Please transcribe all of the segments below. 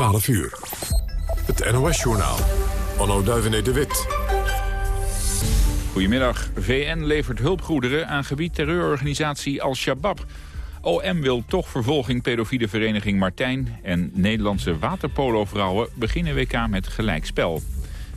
12 uur. Het NOS-journaal. Onno Duivenet de Wit. Goedemiddag. VN levert hulpgoederen aan gebied terreurorganisatie Al-Shabaab. OM wil toch vervolging pedofiele vereniging Martijn... en Nederlandse waterpolo-vrouwen beginnen WK met gelijkspel.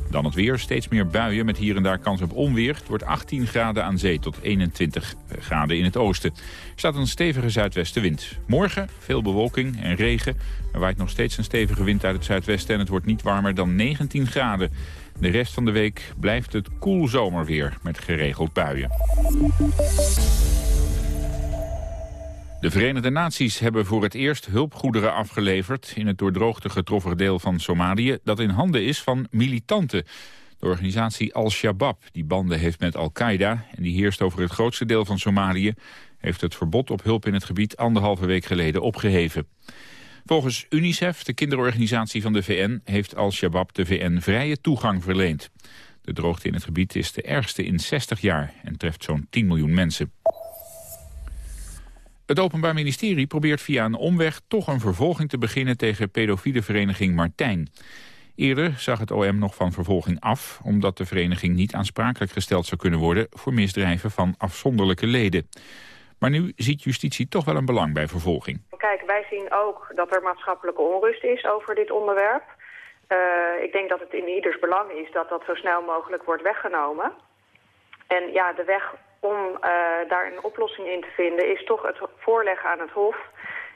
Dan het weer, steeds meer buien met hier en daar kans op onweer. Het wordt 18 graden aan zee tot 21 graden in het oosten. Er staat een stevige zuidwestenwind. Morgen veel bewolking en regen. Er waait nog steeds een stevige wind uit het zuidwesten... en het wordt niet warmer dan 19 graden. De rest van de week blijft het koel zomerweer met geregeld buien. De Verenigde Naties hebben voor het eerst hulpgoederen afgeleverd... in het door droogte getroffen deel van Somalië... dat in handen is van militanten. De organisatie Al-Shabaab, die banden heeft met Al-Qaeda... en die heerst over het grootste deel van Somalië... heeft het verbod op hulp in het gebied anderhalve week geleden opgeheven. Volgens UNICEF, de kinderorganisatie van de VN... heeft Al-Shabaab de VN vrije toegang verleend. De droogte in het gebied is de ergste in 60 jaar... en treft zo'n 10 miljoen mensen. Het Openbaar Ministerie probeert via een omweg toch een vervolging te beginnen tegen pedofiele vereniging Martijn. Eerder zag het OM nog van vervolging af, omdat de vereniging niet aansprakelijk gesteld zou kunnen worden voor misdrijven van afzonderlijke leden. Maar nu ziet justitie toch wel een belang bij vervolging. Kijk, wij zien ook dat er maatschappelijke onrust is over dit onderwerp. Uh, ik denk dat het in ieders belang is dat dat zo snel mogelijk wordt weggenomen. En ja, de weg om uh, daar een oplossing in te vinden is toch het voorleggen aan het Hof.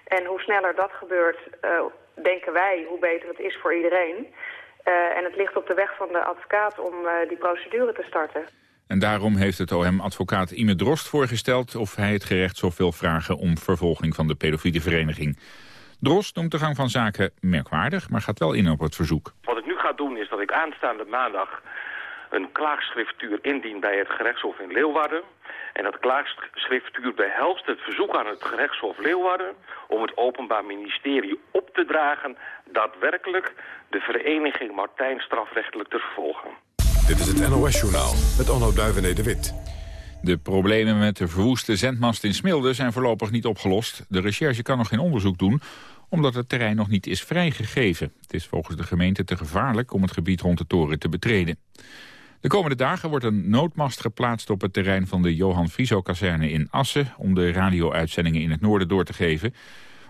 En hoe sneller dat gebeurt, uh, denken wij, hoe beter het is voor iedereen. Uh, en het ligt op de weg van de advocaat om die procedure te starten. En daarom heeft het OM advocaat Ime Drost voorgesteld... of hij het gerechtshof wil vragen om vervolging van de pedofiele vereniging. Drost noemt de gang van zaken merkwaardig, maar gaat wel in op het verzoek. Wat ik nu ga doen is dat ik aanstaande maandag een klaagschriftuur indien bij het gerechtshof in Leeuwarden. En dat klaagschriftuur behelst het verzoek aan het gerechtshof Leeuwarden... om het Openbaar Ministerie op te dragen daadwerkelijk de vereniging Martijn strafrechtelijk te vervolgen. Dit is het NOS-journaal met Onno Duivené de Wit. De problemen met de verwoeste zendmast in Smilde zijn voorlopig niet opgelost. De recherche kan nog geen onderzoek doen, omdat het terrein nog niet is vrijgegeven. Het is volgens de gemeente te gevaarlijk om het gebied rond de toren te betreden. De komende dagen wordt een noodmast geplaatst op het terrein van de Johan Frieso-kazerne in Assen... om de radio-uitzendingen in het noorden door te geven.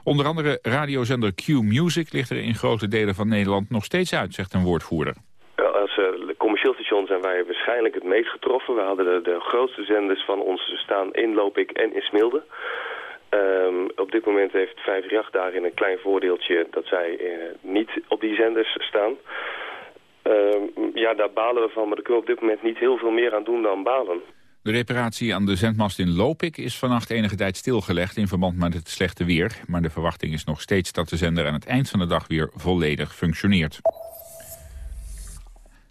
Onder andere radiozender Q-Music ligt er in grote delen van Nederland nog steeds uit, zegt een woordvoerder. Als uh, commercieel station zijn wij waarschijnlijk het meest getroffen. We hadden de, de grootste zenders van ons staan in Lopik en in Smilde. Um, op dit moment heeft 538 daarin een klein voordeeltje dat zij uh, niet op die zenders staan. Uh, ja, daar balen we van, maar daar kunnen we op dit moment niet heel veel meer aan doen dan balen. De reparatie aan de zendmast in Lopik is vannacht enige tijd stilgelegd in verband met het slechte weer. Maar de verwachting is nog steeds dat de zender aan het eind van de dag weer volledig functioneert.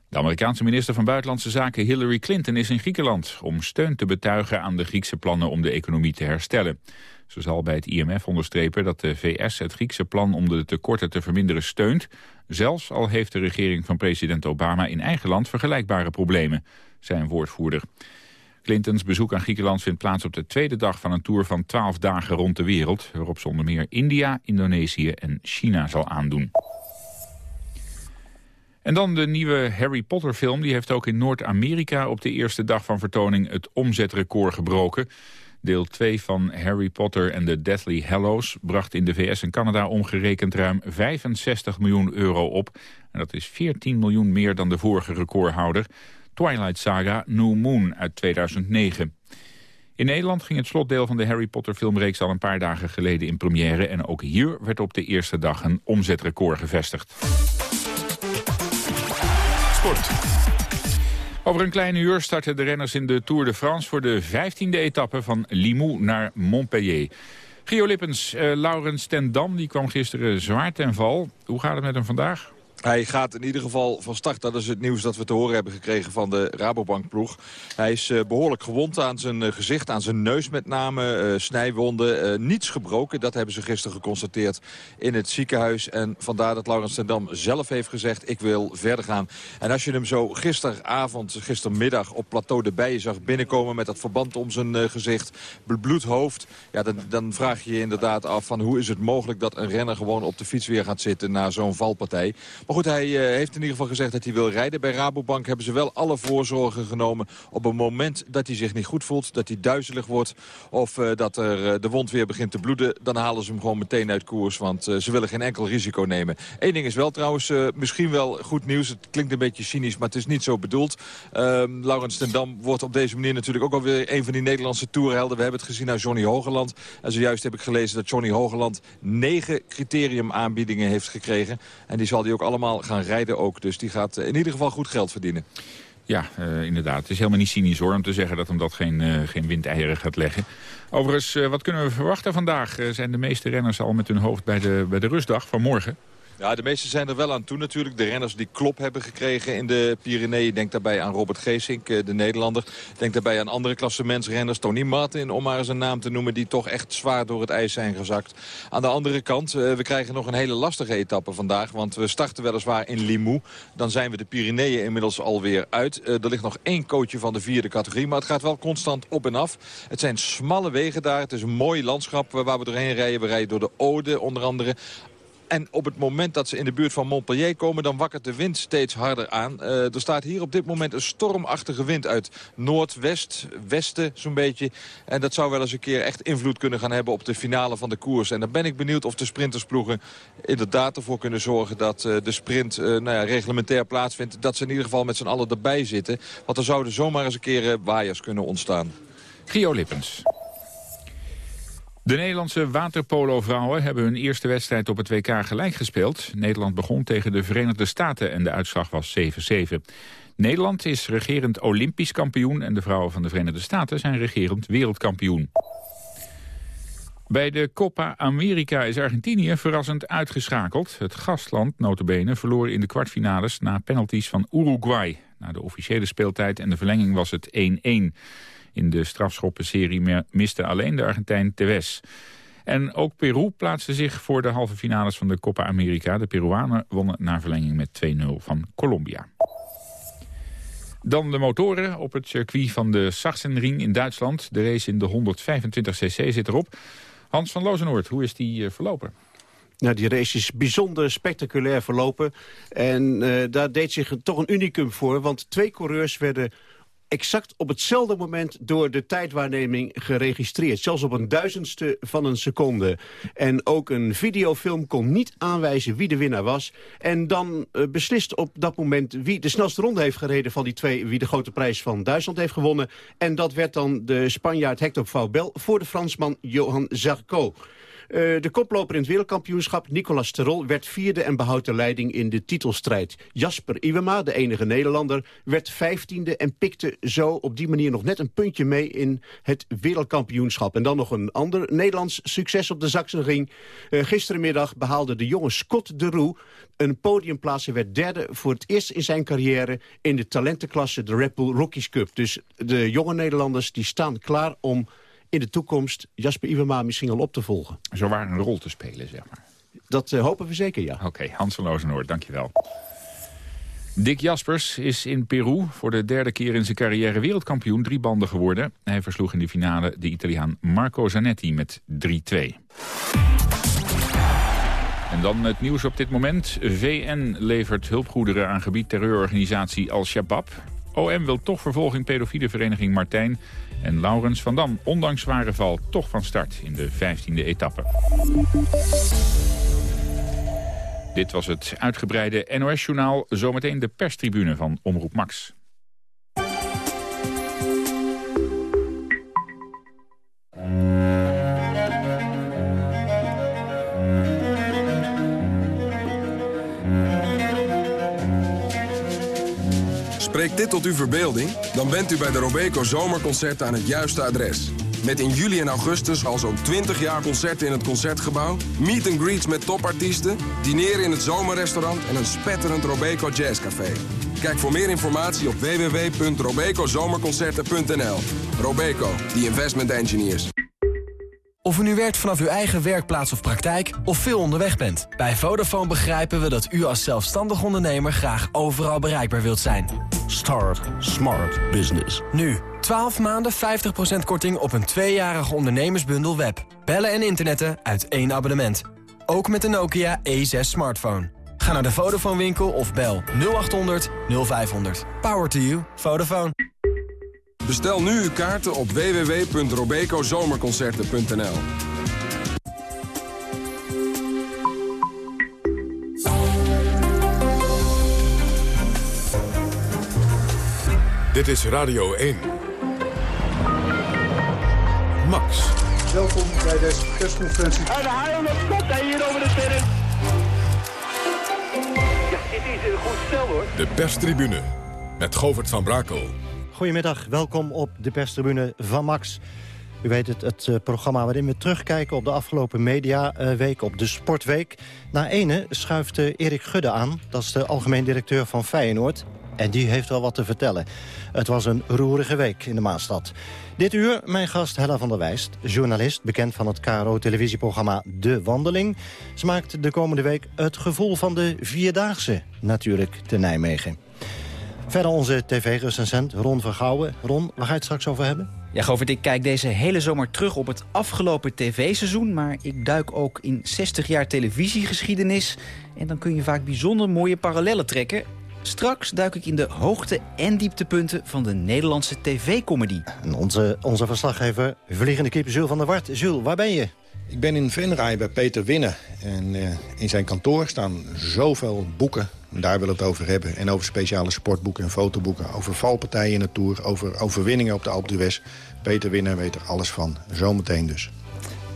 De Amerikaanse minister van Buitenlandse Zaken Hillary Clinton is in Griekenland... om steun te betuigen aan de Griekse plannen om de economie te herstellen. Ze zal bij het IMF onderstrepen dat de VS het Griekse plan om de tekorten te verminderen steunt. Zelfs al heeft de regering van president Obama in eigen land vergelijkbare problemen, zei een woordvoerder. Clintons bezoek aan Griekenland vindt plaats op de tweede dag van een tour van 12 dagen rond de wereld, waarop ze onder meer India, Indonesië en China zal aandoen. En dan de nieuwe Harry Potter film. Die heeft ook in Noord-Amerika op de eerste dag van vertoning het omzetrecord gebroken. Deel 2 van Harry Potter en the Deathly Hallows bracht in de VS en Canada omgerekend ruim 65 miljoen euro op. En dat is 14 miljoen meer dan de vorige recordhouder, Twilight Saga New Moon uit 2009. In Nederland ging het slotdeel van de Harry Potter filmreeks al een paar dagen geleden in première. En ook hier werd op de eerste dag een omzetrecord gevestigd. Sport. Over een klein uur starten de renners in de Tour de France... voor de 15e etappe van Limoux naar Montpellier. Gio Lippens, uh, Laurens ten Dam die kwam gisteren zwaar ten val. Hoe gaat het met hem vandaag? Hij gaat in ieder geval van start. Dat is het nieuws dat we te horen hebben gekregen van de Rabobankploeg. Hij is uh, behoorlijk gewond aan zijn uh, gezicht, aan zijn neus met name. Uh, snijwonden, niets gebroken. Dat hebben ze gisteren geconstateerd in het ziekenhuis. En vandaar dat Laurens ten Dam zelf heeft gezegd... ik wil verder gaan. En als je hem zo gisteravond, gistermiddag op plateau de Bijen zag binnenkomen... met dat verband om zijn gezicht, bebloed hoofd... Ja, dan, dan vraag je je inderdaad af van hoe is het mogelijk... dat een renner gewoon op de fiets weer gaat zitten na zo'n valpartij. Goed, hij uh, heeft in ieder geval gezegd dat hij wil rijden. Bij Rabobank hebben ze wel alle voorzorgen genomen. Op een moment dat hij zich niet goed voelt, dat hij duizelig wordt... of uh, dat er, uh, de wond weer begint te bloeden... dan halen ze hem gewoon meteen uit koers, want ze willen geen enkel risico nemen. Eén ding is wel trouwens misschien wel goed nieuws. Het klinkt een beetje cynisch, maar het is niet zo bedoeld. Ehm, Laurens ten Dam wordt op deze manier natuurlijk ook alweer... een van die Nederlandse toerhelden. We hebben het gezien naar Johnny Hogeland. En zojuist heb ik gelezen dat Johnny Hogeland negen criteriumaanbiedingen heeft gekregen. En die zal hij ook allemaal gaan rijden ook. Dus die gaat in ieder geval goed geld verdienen. Ja, uh, inderdaad. Het is helemaal niet cynisch hoor om te zeggen dat hem dat geen, uh, geen windeieren gaat leggen. Overigens, wat kunnen we verwachten vandaag? zijn de meeste renners al met hun hoofd bij de, bij de rustdag van morgen? Ja, de meesten zijn er wel aan toe natuurlijk. De renners die klop hebben gekregen in de Pyreneeën. Denk daarbij aan Robert Geesink, de Nederlander. Denk daarbij aan andere klassementsrenners. Tony Martin, om maar eens een naam te noemen... die toch echt zwaar door het ijs zijn gezakt. Aan de andere kant, we krijgen nog een hele lastige etappe vandaag. Want we starten weliswaar in Limoux. Dan zijn we de Pyreneeën inmiddels alweer uit. er ligt nog één coachje van de vierde categorie. Maar het gaat wel constant op en af. Het zijn smalle wegen daar. Het is een mooi landschap waar we doorheen rijden. We rijden door de Ode onder andere. En op het moment dat ze in de buurt van Montpellier komen... dan wakkert de wind steeds harder aan. Uh, er staat hier op dit moment een stormachtige wind uit noordwest, westen zo'n beetje. En dat zou wel eens een keer echt invloed kunnen gaan hebben... op de finale van de koers. En dan ben ik benieuwd of de sprintersploegen inderdaad ervoor kunnen zorgen... dat uh, de sprint uh, nou ja, reglementair plaatsvindt. Dat ze in ieder geval met z'n allen erbij zitten. Want er zouden zomaar eens een keer waaiers kunnen ontstaan. Gio Lippens. De Nederlandse waterpolo-vrouwen hebben hun eerste wedstrijd op het WK gelijk gespeeld. Nederland begon tegen de Verenigde Staten en de uitslag was 7-7. Nederland is regerend olympisch kampioen en de vrouwen van de Verenigde Staten zijn regerend wereldkampioen. Bij de Copa America is Argentinië verrassend uitgeschakeld. Het gastland, notabene, verloor in de kwartfinales na penalties van Uruguay. Na de officiële speeltijd en de verlenging was het 1-1. In de strafschoppenserie miste alleen de Argentijn Tevez. En ook Peru plaatste zich voor de halve finales van de Copa America. De Peruanen wonnen na verlenging met 2-0 van Colombia. Dan de motoren op het circuit van de Sachsenring in Duitsland. De race in de 125cc zit erop. Hans van Lozenoord, hoe is die eh, verlopen? Nou, die race is bijzonder spectaculair verlopen. En uh, daar deed zich toch een unicum voor. Want twee coureurs werden exact op hetzelfde moment door de tijdwaarneming geregistreerd. Zelfs op een duizendste van een seconde. En ook een videofilm kon niet aanwijzen wie de winnaar was. En dan uh, beslist op dat moment wie de snelste ronde heeft gereden van die twee... wie de grote prijs van Duitsland heeft gewonnen. En dat werd dan de Spanjaard Hector Faubel voor de Fransman Johan Zarco. Uh, de koploper in het wereldkampioenschap, Nicolas Terol, werd vierde en behoudt de leiding in de titelstrijd. Jasper Iwema, de enige Nederlander, werd vijftiende en pikte zo op die manier nog net een puntje mee in het wereldkampioenschap. En dan nog een ander Nederlands succes op de Sachsenring. Uh, gisterenmiddag behaalde de jonge Scott de Roe een podiumplaats en werd derde voor het eerst in zijn carrière in de talentenklasse de Red Bull Rookies Cup. Dus de jonge Nederlanders die staan klaar om in de toekomst Jasper Iwema misschien al op te volgen. Zo waar een rol te spelen, zeg maar. Dat uh, hopen we zeker, ja. Oké, okay, Hans van Lozenoord, dankjewel. Dick Jaspers is in Peru voor de derde keer in zijn carrière wereldkampioen drie banden geworden. Hij versloeg in de finale de Italiaan Marco Zanetti met 3-2. En dan het nieuws op dit moment. VN levert hulpgoederen aan gebied terreurorganisatie Al-Shabaab. OM wil toch vervolging pedofiele vereniging Martijn. En Laurens van Dam, ondanks zware val, toch van start in de 15e etappe. Dit was het uitgebreide NOS-journaal. Zometeen de perstribune van Omroep Max. Spreekt dit tot uw verbeelding? Dan bent u bij de Robeco Zomerconcerten aan het juiste adres. Met in juli en augustus al zo'n 20 jaar concerten in het Concertgebouw... meet and greets met topartiesten, dineren in het zomerrestaurant... en een spetterend Robeco Jazzcafé. Kijk voor meer informatie op www.robecozomerconcerten.nl. Robeco, the investment engineers. Of u nu werkt vanaf uw eigen werkplaats of praktijk of veel onderweg bent. Bij Vodafone begrijpen we dat u als zelfstandig ondernemer graag overal bereikbaar wilt zijn. Start Smart Business. Nu, 12 maanden 50% korting op een tweejarige ondernemersbundel web. Bellen en internetten uit één abonnement. Ook met de Nokia E6 smartphone. Ga naar de Vodafone winkel of bel 0800 0500. Power to you. Vodafone. Bestel nu uw kaarten op www.robecozomerconcerten.nl Dit is Radio 1. Max. Welkom bij deze persconferentie. En de haal op kop hier over de terrein. Ja, dit is een goed stel hoor. De perstribune met Govert van Brakel. Goedemiddag, welkom op de perstribune van Max. U weet het, het eh, programma waarin we terugkijken op de afgelopen mediaweek, op de Sportweek. Na ene schuift Erik Gudde aan, dat is de algemeen directeur van Feyenoord. En die heeft wel wat te vertellen. Het was een roerige week in de Maastad. Dit uur mijn gast Hella van der Wijst, journalist... bekend van het KRO-televisieprogramma De Wandeling. Ze maakt de komende week het gevoel van de Vierdaagse natuurlijk te Nijmegen. Verder onze tv-recensent Ron Vergouwen. Ron, waar ga je het straks over hebben? Ja, Govert, ik kijk deze hele zomer terug op het afgelopen tv-seizoen... maar ik duik ook in 60 jaar televisiegeschiedenis... en dan kun je vaak bijzonder mooie parallellen trekken... Straks duik ik in de hoogte- en dieptepunten van de Nederlandse tv-comedy. Onze, onze verslaggever, vliegende kip Jules van der Wart. Jules, waar ben je? Ik ben in Venray bij Peter Winnen. En uh, in zijn kantoor staan zoveel boeken. Daar wil het over hebben. En over speciale sportboeken en fotoboeken. Over valpartijen in de Tour. Over overwinningen op de Alpe d'Huez. Peter Winnen weet er alles van. Zometeen dus.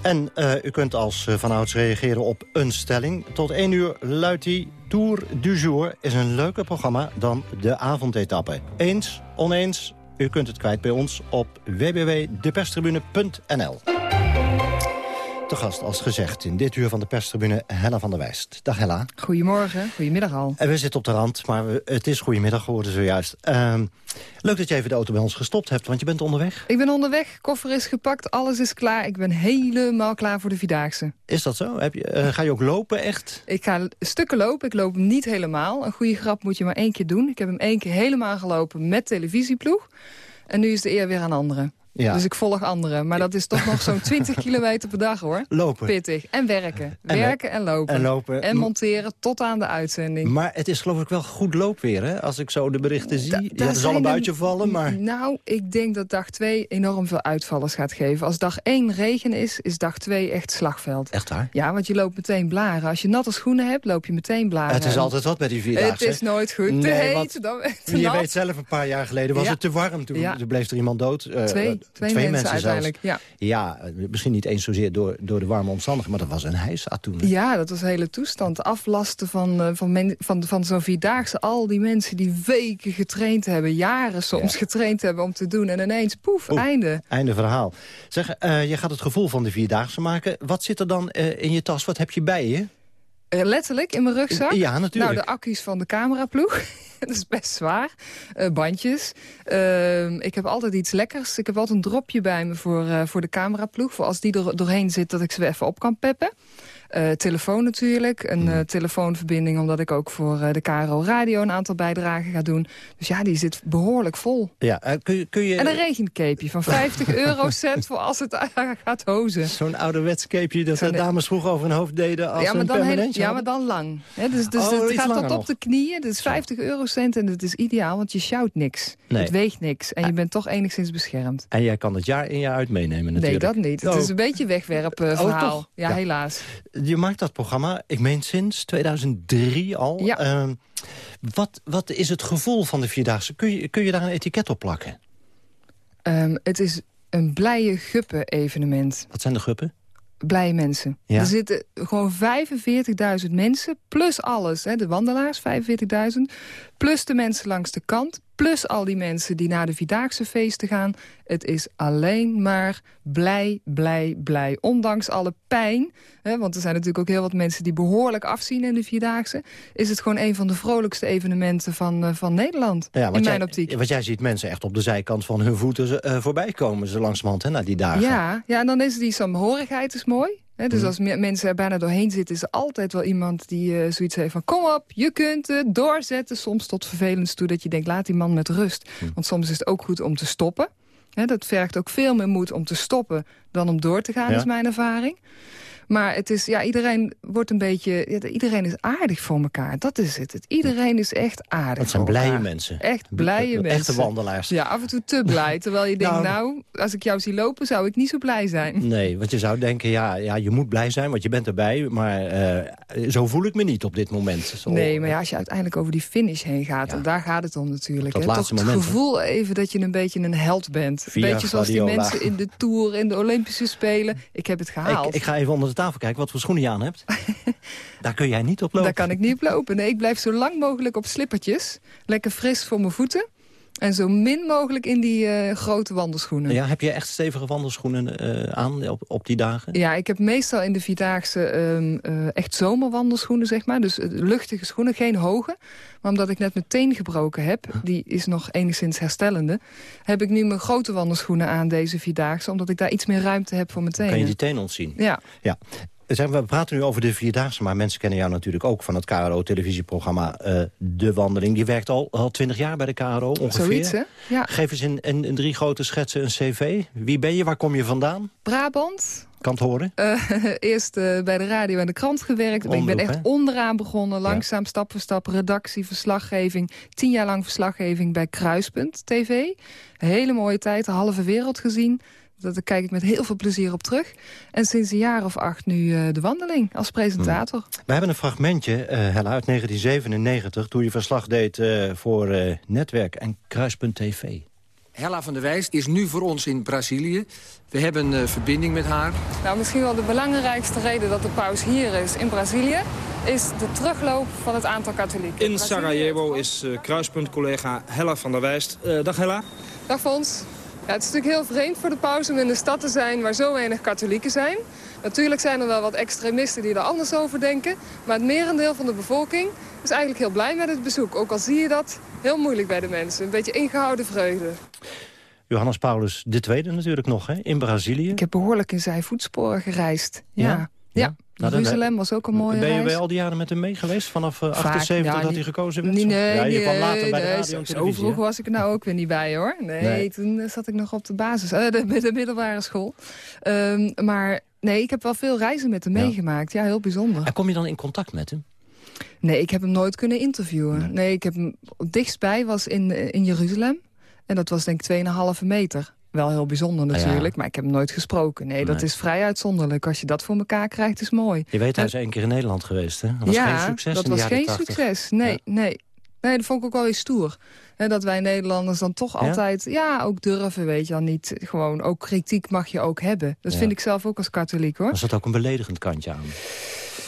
En uh, u kunt als uh, vanouds reageren op een stelling. Tot één uur luidt die Tour du Jour is een leuker programma dan de avondetappe. Eens, oneens, u kunt het kwijt bij ons op www.deperstribune.nl. Te gast, als gezegd, in dit uur van de perstribune Hella van der Wijst. Dag Hella. Goedemorgen, goedemiddag al. En we zitten op de rand, maar we, het is goedemiddag geworden zojuist. Uh, leuk dat je even de auto bij ons gestopt hebt, want je bent onderweg. Ik ben onderweg, koffer is gepakt, alles is klaar. Ik ben helemaal klaar voor de Vierdaagse. Is dat zo? Heb je, uh, ga je ook lopen echt? Ik ga stukken lopen, ik loop hem niet helemaal. Een goede grap moet je maar één keer doen. Ik heb hem één keer helemaal gelopen met televisieploeg. En nu is de eer weer aan anderen. Ja. Dus ik volg anderen. Maar dat is toch nog zo'n 20 kilometer per dag, hoor. Lopen. Pittig. En werken. En werken en lopen. En lopen. En monteren tot aan de uitzending. Maar het is geloof ik wel goed loopweer, hè? Als ik zo de berichten zie. Da ja, er zal een buitje vallen, maar... Nou, ik denk dat dag 2 enorm veel uitvallers gaat geven. Als dag 1 regen is, is dag 2 echt slagveld. Echt waar? Ja, want je loopt meteen blaren. Als je natte schoenen hebt, loop je meteen blaren. Het is altijd wat met die vierdaagse. Het is nooit goed. Nee, te heet, dan, te Je weet zelf, een paar jaar geleden was ja. het te warm. Toen, ja. toen bleef er iemand dood. Uh, twee, twee, twee mensen, mensen uiteindelijk, ja. Ja, misschien niet eens zozeer door, door de warme omstandigheden, maar dat was een heisa toen. Ja, dat was een hele toestand. Aflasten van, uh, van, men, van, van zo'n Vierdaagse. Al die mensen die weken getraind hebben, jaren soms ja. getraind hebben om te doen. En ineens, poef, Oeh, einde. Einde verhaal. Zeg, uh, je gaat het gevoel van de Vierdaagse maken. Wat zit er dan uh, in je tas? Wat heb je bij je? Letterlijk in mijn rugzak? Ja, natuurlijk. Nou, de accu's van de cameraploeg. dat is best zwaar. Uh, bandjes. Uh, ik heb altijd iets lekkers. Ik heb altijd een dropje bij me voor, uh, voor de cameraploeg. Voor als die er doorheen zit, dat ik ze even op kan peppen. Uh, telefoon natuurlijk. Een uh, telefoonverbinding, omdat ik ook voor uh, de KRO Radio een aantal bijdragen ga doen. Dus ja, die zit behoorlijk vol. Ja, kun je, kun je... En een regencapeje van 50 eurocent voor als het gaat hozen. Zo'n ouderwets capeje dat de dames vroeger over hun hoofd deden als ja, maar een dan Ja, maar dan lang. He, dus dus oh, het gaat tot op de knieën. Het is 50 eurocent en het is ideaal, want je sjouwt niks. Nee. Het weegt niks en je bent toch enigszins beschermd. En jij kan het jaar in jaar uit meenemen natuurlijk. Nee, dat niet. Het oh. is een beetje wegwerpen verhaal. Oh, ja, ja, helaas. Je maakt dat programma, ik meen sinds 2003 al. Ja. Uh, wat, wat is het gevoel van de Vierdaagse? Kun je, kun je daar een etiket op plakken? Um, het is een blije guppen-evenement. Wat zijn de guppen? Blije mensen. Ja. Er zitten gewoon 45.000 mensen, plus alles. Hè, de wandelaars, 45.000. Plus de mensen langs de kant, Plus al die mensen die naar de Vierdaagse feesten gaan. Het is alleen maar blij, blij, blij. Ondanks alle pijn, hè, want er zijn natuurlijk ook heel wat mensen... die behoorlijk afzien in de Vierdaagse... is het gewoon een van de vrolijkste evenementen van, uh, van Nederland, ja, in mijn jij, optiek. Want jij ziet mensen echt op de zijkant van hun voeten uh, voorbij komen... zo langzamerhand, hè, naar die dagen. Ja, ja, en dan is die saamhorigheid is mooi. He, dus als mensen er bijna doorheen zitten... is er altijd wel iemand die uh, zoiets heeft van... kom op, je kunt het, doorzetten. Soms tot vervelend toe dat je denkt, laat die man met rust. Want soms is het ook goed om te stoppen. He, dat vergt ook veel meer moed om te stoppen... dan om door te gaan, ja. is mijn ervaring. Maar het is, ja, iedereen wordt een beetje... Ja, iedereen is aardig voor elkaar. Dat is het. het iedereen is echt aardig Dat zijn blije mensen. Echt blije Echte mensen. wandelaars. Ja, af en toe te blij. Terwijl je denkt, nou, nou, als ik jou zie lopen, zou ik niet zo blij zijn. Nee, want je zou denken, ja, ja je moet blij zijn, want je bent erbij. Maar uh, zo voel ik me niet op dit moment. Zo, nee, maar ja, als je uiteindelijk over die finish heen gaat... Ja. en daar gaat het om natuurlijk. Dat hè, laatste moment. het gevoel even dat je een beetje een held bent. Via beetje zoals die mensen in de Tour, in de Olympische Spelen. Ik heb het gehaald. Ik, ik ga even onder de tafel kijken wat voor schoenen je aan hebt. Daar kun jij niet op lopen. Daar kan ik niet op lopen. Nee, ik blijf zo lang mogelijk op slippertjes. Lekker fris voor mijn voeten. En zo min mogelijk in die uh, grote wandelschoenen. Ja, heb je echt stevige wandelschoenen uh, aan op, op die dagen? Ja, ik heb meestal in de Vierdaagse um, uh, echt zomerwandelschoenen, zeg maar. Dus luchtige schoenen, geen hoge. Maar omdat ik net mijn teen gebroken heb, die is nog enigszins herstellende... heb ik nu mijn grote wandelschoenen aan deze Vierdaagse... omdat ik daar iets meer ruimte heb voor mijn tenen. Kan je die teen ontzien? Ja. ja. We praten nu over de Vierdaagse, maar mensen kennen jou natuurlijk ook... van het KRO-televisieprogramma uh, De Wandeling. Die werkt al, al twintig jaar bij de KRO ongeveer. Zoiets, hè? Ja. Geef eens in, in, in, drie grote schetsen een cv. Wie ben je, waar kom je vandaan? Brabant. Kan het horen? Uh, eerst uh, bij de radio en de krant gewerkt. Omroep, ik ben echt hè? onderaan begonnen. Langzaam, ja. stap voor stap, redactie, verslaggeving. Tien jaar lang verslaggeving bij Kruispunt TV. Hele mooie tijd, de halve wereld gezien. Daar kijk ik met heel veel plezier op terug. En sinds een jaar of acht nu uh, de wandeling als presentator. Hmm. We hebben een fragmentje, uh, Hella, uit 1997... toen je verslag deed uh, voor Netwerk en Kruispunt TV. Hella van der Wijst is nu voor ons in Brazilië. We hebben een verbinding met haar. Nou, misschien wel de belangrijkste reden dat de paus hier is in Brazilië... is de terugloop van het aantal katholieken. In Sarajevo is Kruispunt-collega Hella van der Wijst. dag Hella. Dag Fons. Ja, het is natuurlijk heel vreemd voor de paus om in een stad te zijn waar zo weinig katholieken zijn. Natuurlijk zijn er wel wat extremisten die er anders over denken. Maar het merendeel van de bevolking is eigenlijk heel blij met het bezoek. Ook al zie je dat heel moeilijk bij de mensen. Een beetje ingehouden vreugde. Johannes Paulus II natuurlijk nog, hè? in Brazilië. Ik heb behoorlijk in zijn voetsporen gereisd. Ja, ja. ja. Nou, Jeruzalem was ook een mooie Ben je reis. bij al die jaren met hem mee geweest? Vanaf uh, 78 ja, dat hij gekozen werd? Nee, nee, ja, je kwam nee, later bij de radio zo, vroeg was ik er nou ook weer niet bij, hoor. Nee, Nee. toen uh, zat ik nog op de basis, uh, de, de middelbare school. Um, maar nee, ik heb wel veel reizen met hem Ja. meegemaakt. Ja, heel bijzonder. En kom je dan in contact met hem? Nee, ik heb hem nooit kunnen interviewen. Nee, ik heb hem dichtstbij was in, eh, in Jeruzalem. En dat was denk ik 2,5 meter. Wel heel bijzonder Ah, ja. natuurlijk, maar ik heb hem nooit gesproken. Nee, dat is vrij uitzonderlijk. Als je dat voor elkaar krijgt, is mooi. Je weet, hij is één keer in Nederland geweest, hè? Dat was ja, geen succes dat was geen 80. succes. Nee, nee. Nee, dat vond ik ook wel weer stoer. Hè, dat wij Nederlanders dan toch altijd... Ja, ook durven, weet je dan niet. Gewoon, ook kritiek mag je ook hebben. Dat vind ik zelf ook als katholiek, hoor. Was dat ook een beledigend kantje aan?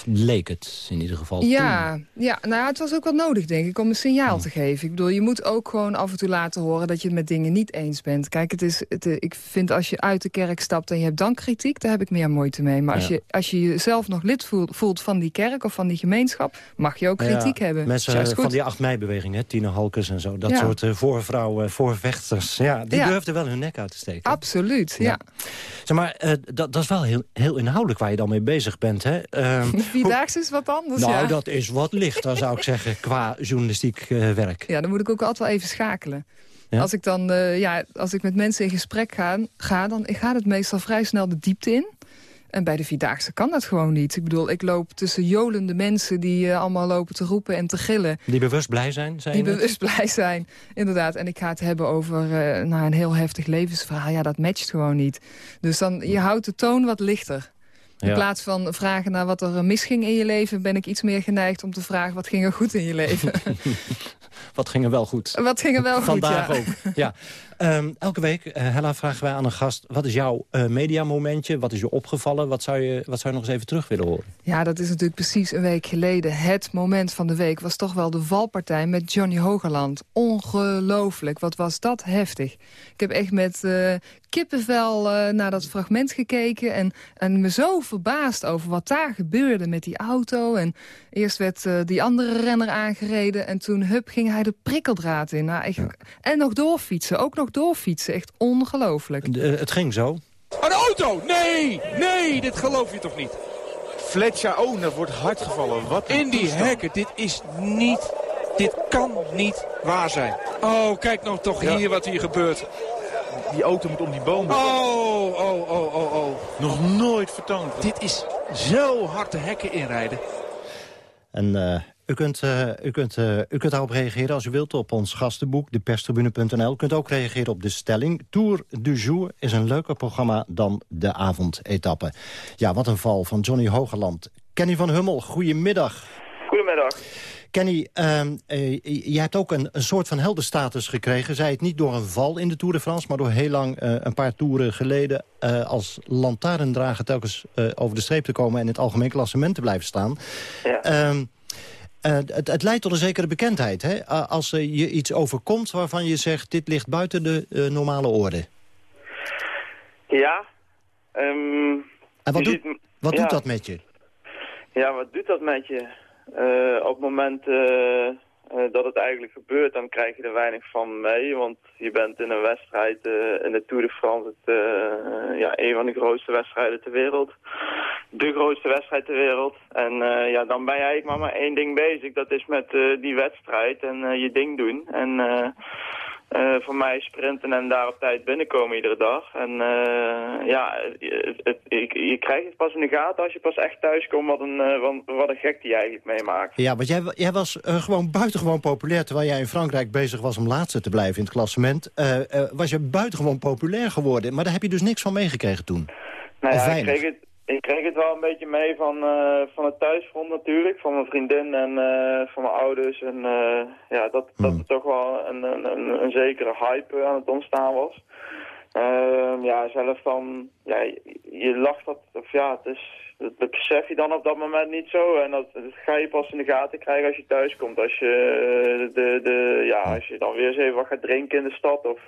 Leek het in ieder geval Ja, toen. ja, nou ja, het was ook wel nodig, denk ik, om een signaal te geven. Ik bedoel, je moet ook gewoon af en toe laten horen dat je het met dingen niet eens bent. Kijk, het is, het, eh, ik vind als je uit de kerk stapt en je hebt dan kritiek, daar heb ik meer moeite mee. Maar als, je, als je jezelf nog lid voelt, voelt van die kerk of van die gemeenschap, mag je ook Ja, kritiek hebben. Mensen van goed. die 8 mei-beweging, hè? Tine Halkes en zo. Dat Ja. soort uh, voorvrouwen, voorvechters. Ja, die Ja. durfden wel hun nek uit te steken. Absoluut, ja. Zeg maar, uh, dat, dat is wel heel, heel inhoudelijk waar je dan mee bezig bent, hè? Um, Vierdaagse is wat anders, nou, ja. dat is wat lichter, zou ik zeggen, qua journalistiek uh, werk. Ja, dan moet ik ook altijd wel even schakelen. Ja? Als ik dan, uh, ja, als ik met mensen in gesprek ga, ga, dan gaat het meestal vrij snel de diepte in. En bij de Vierdaagse kan dat gewoon niet. Ik bedoel, ik loop tussen jolende mensen die uh, allemaal lopen te roepen en te gillen. Die bewust blij zijn, zijn Die bewust blij zijn, inderdaad. En ik ga het hebben over uh, nou, een heel heftig levensverhaal. Ja, dat matcht gewoon niet. Dus dan, je houdt de toon wat lichter. In Ja. plaats van vragen naar wat er misging in je leven... ben ik iets meer geneigd om te vragen wat ging er goed in je leven. wat ging er wel goed? Wat ging er wel goed, Vandaag ja. ook. Ja. Ehm, elke week, eh, Hella, vragen wij aan een gast... wat is jouw eh, mediamomentje? Wat is je opgevallen? Wat zou je, wat zou je nog eens even terug willen horen? Ja, dat is natuurlijk precies een week geleden. Het moment van de week was toch wel de valpartij met Johnny Hogerland. Ongelooflijk, wat was dat heftig. Ik heb echt met eh, kippenvel eh, naar dat fragment gekeken... En, en me zo verbaasd over wat daar gebeurde met die auto. En eerst werd eh, die andere renner aangereden... en toen, hup, ging hij de prikkeldraad in. Nou, echt, En nog doorfietsen, ook nog doorfietsen. Echt ongelooflijk. Eh, het ging zo. Een auto! Nee! Nee, dit geloof je toch niet? Fletcher, oh, dat wordt hard gevallen. Wat In die hekken, dit is niet... Dit kan niet waar zijn. Oh, kijk nou toch Ja. hier wat hier gebeurt. Die auto moet om die boom. Oh, oh, oh, oh, oh. Nog nooit vertoond. Dit is zo hard de hekken inrijden. En eh, u, kunt, eh, u, kunt, eh, u kunt daarop reageren als u wilt op ons gastenboek, deperstribune.nl. U kunt ook reageren op de stelling. Tour du Jour is een leuker programma dan de avondetappe. Ja, wat een val van Johnny Hogerland. Kenny van Hummel, goedemiddag. Goedemiddag. Kenny, eh, jij hebt ook een, een soort van heldenstatus gekregen. Zij het niet door een val in de Tour de France... maar door heel lang een paar toeren geleden... als lantaarndrager telkens over de streep te komen... en in het algemeen klassement te blijven staan. Ehm, eh, het, het leidt tot een zekere bekendheid. Hè? Als je iets overkomt waarvan je zegt... dit ligt buiten de eh, normale orde. Ja. ehm, En wat, doet, ziet wat ja. doet dat met je? Ja, wat doet dat met je? Eh, op het moment dat het eigenlijk gebeurt, dan krijg je er weinig van mee. Want je bent in een wedstrijd, eh, in de Tour de France, het, eh, ja, een van de grootste wedstrijden ter wereld. De grootste wedstrijd ter wereld. En eh, ja, dan ben je eigenlijk maar met één ding bezig. Dat is met eh, die wedstrijd en eh, je ding doen. En eh, voor mij sprinten en daar op tijd binnenkomen iedere dag. En eh, ja, het, het- ik- je krijgt het pas in de gaten als je pas echt thuis komt wat een, eh, wat, een gek die eigenlijk meemaakt. Ja, want jij, jij was gewoon buitengewoon populair... terwijl jij in Frankrijk bezig was om laatste te blijven in het klassement. was je buitengewoon populair geworden. Maar daar heb je dus niks van meegekregen toen. Nou ja, ik kreeg, het, ik kreeg het wel een beetje mee van, eh, van het thuisfront natuurlijk. Van mijn vriendin en eh, van mijn ouders. En eh, ja, dat, dat er toch wel een, een, een, zekere hype aan het ontstaan was. Ehm, ja, zelf dan, ja, je, lacht dat, of ja, het is, dat, dat besef je dan op dat moment niet zo. En dat, dat ga je pas in de gaten krijgen als je thuis komt. Als je, de, de, ja, als je dan weer eens even wat gaat drinken in de stad of...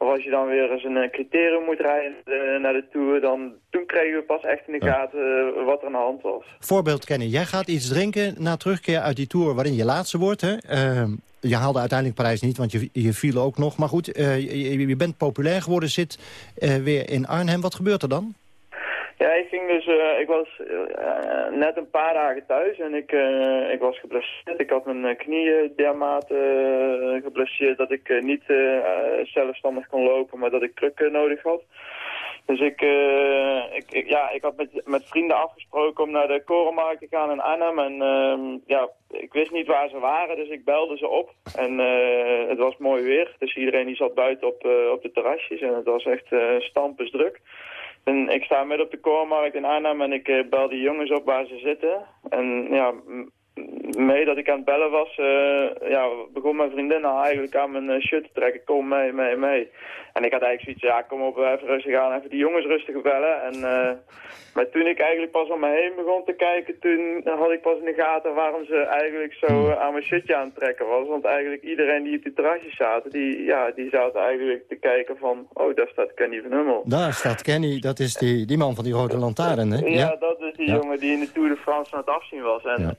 of als je dan weer eens een eh, criterium moet rijden eh, naar de Tour, dan toen kregen we pas echt in de gaten eh, wat er aan de hand was. Voorbeeld Kenny, jij gaat iets drinken na terugkeer uit die tour waarin je laatste wordt. Hè? Ehm, je haalde uiteindelijk Parijs niet, want je, je viel ook nog. Maar goed, je, je bent populair geworden, zit weer in Arnhem. Wat gebeurt er dan? Ja, ik ging dus, eh, ik was eh, net een paar dagen thuis en ik, eh, ik was geblesseerd. Ik had mijn knieën dermate geblesseerd dat ik niet zelfstandig kon lopen, maar dat ik trucken nodig had. Dus ik, ik, ik- ja, ik had met, met vrienden afgesproken om naar de korenmarkt te gaan in Arnhem. En ehm, ja, ik wist niet waar ze waren, dus ik belde ze op. En het was mooi weer, dus iedereen die zat buiten op, op de terrasjes en het was echt stampers druk. En ik sta midden op de korenmarkt in Arnhem en ik eh, bel die jongens op waar ze zitten. En ja, mee dat ik aan het bellen was, eh, ja, begon mijn vriendin al eigenlijk aan mijn eh, shirt te trekken. Kom mee, mee, mee. En ik had eigenlijk zoiets, ja, kom op, even rustig aan, even die jongens rustig bellen. En, eh, maar toen ik eigenlijk pas om me heen begon te kijken, toen had ik pas in de gaten waarom ze eigenlijk zo aan mijn shirtje aan het trekken was. Want eigenlijk iedereen die op die terrasjes zaten, die, ja, die zaten eigenlijk te kijken van, oh, daar staat Kenny van Hummel. Daar staat Kenny, dat is die, die man van die rode lantaarn, hè? Ja, dat is die Ja. jongen die in de Tour de France aan het afzien was. En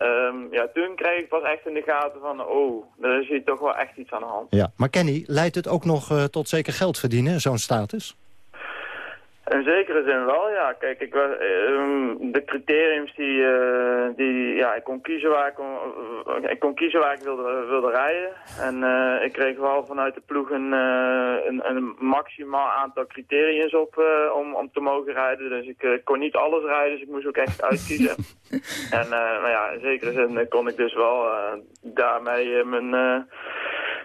Ja. toen kreeg ik pas echt in de gaten van, oh, er is toch wel echt iets aan de hand. Ja, maar Kenny, leidt het ook nog eh, tot zeker geld verdienen, zo'n status? In zekere zin wel, ja. Kijk, ik, was, ehm, de criteriums die, eh, die ja, ik kon kiezen waar ik, kon, ik kon kiezen waar ik wilde, wilde rijden. En eh, ik kreeg wel vanuit de ploeg een, eh, een, een maximaal aantal criteriums op om, om te mogen rijden. Dus ik kon niet alles rijden, dus ik moest ook echt uitkiezen. en nou ja, in zekere zin kon ik dus wel daarmee mijn,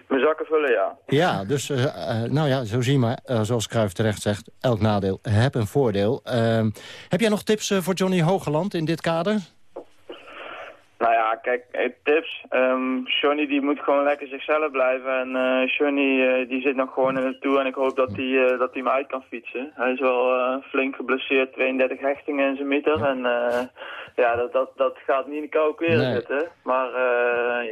mijn zakken vullen, ja. Ja, dus eh, eh, nou ja, zo zie je maar, eh, zoals Cruijff terecht zegt, elk nadeel heb een voordeel. Ehm, heb jij nog tips voor Johnny Hogeland in dit kader? Nou ja, kijk, eh, tips. Ehm Johnny die moet gewoon lekker zichzelf blijven. En eh, Johnny eh, die zit nog gewoon in de Tour en ik hoop dat hij eh, dat hij me uit kan fietsen. Hij is wel flink geblesseerd, 32 hechtingen in zijn meter. En ja, dat, dat, dat gaat niet in de koude kleren Nee. zitten. Maar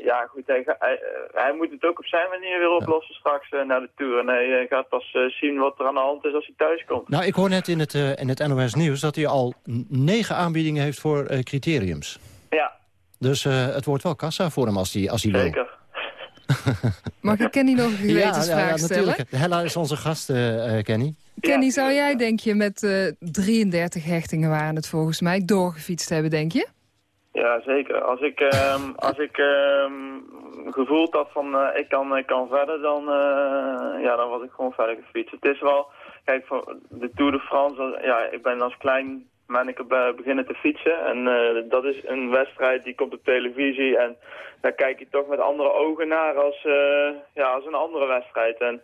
ja, goed, hij, hij, hij moet het ook op zijn manier weer oplossen straks naar de Tour. En hij gaat pas zien wat er aan de hand is als hij thuis komt. Nou, ik hoor net in het, in het NOS Nieuws dat hij al negen aanbiedingen heeft voor criteriums. Ja, Dus eh, het wordt wel kassa voor hem als hij, als hij wil. zeker. Mag ik Kenny nog een gewetensvraag ja, stellen? natuurlijk. Hella is onze gast, eh, eh, Kenny. Kenny, zou jij, denk je, met eh 33 hechtingen waren het volgens mij, doorgefietst hebben, denk je? Ja, zeker. Als ik, ehm, als ik ehm, gevoeld had van eh, ik, kan, ik kan verder, dan, eh, ja, dan was ik gewoon verder gefietst. Het is wel, kijk, voor de Tour de France, ja, ik ben als klein manneke be- beginnen te fietsen. En eh, dat is een wedstrijd die komt op televisie en daar kijk je toch met andere ogen naar als, eh, ja, als een andere wedstrijd. En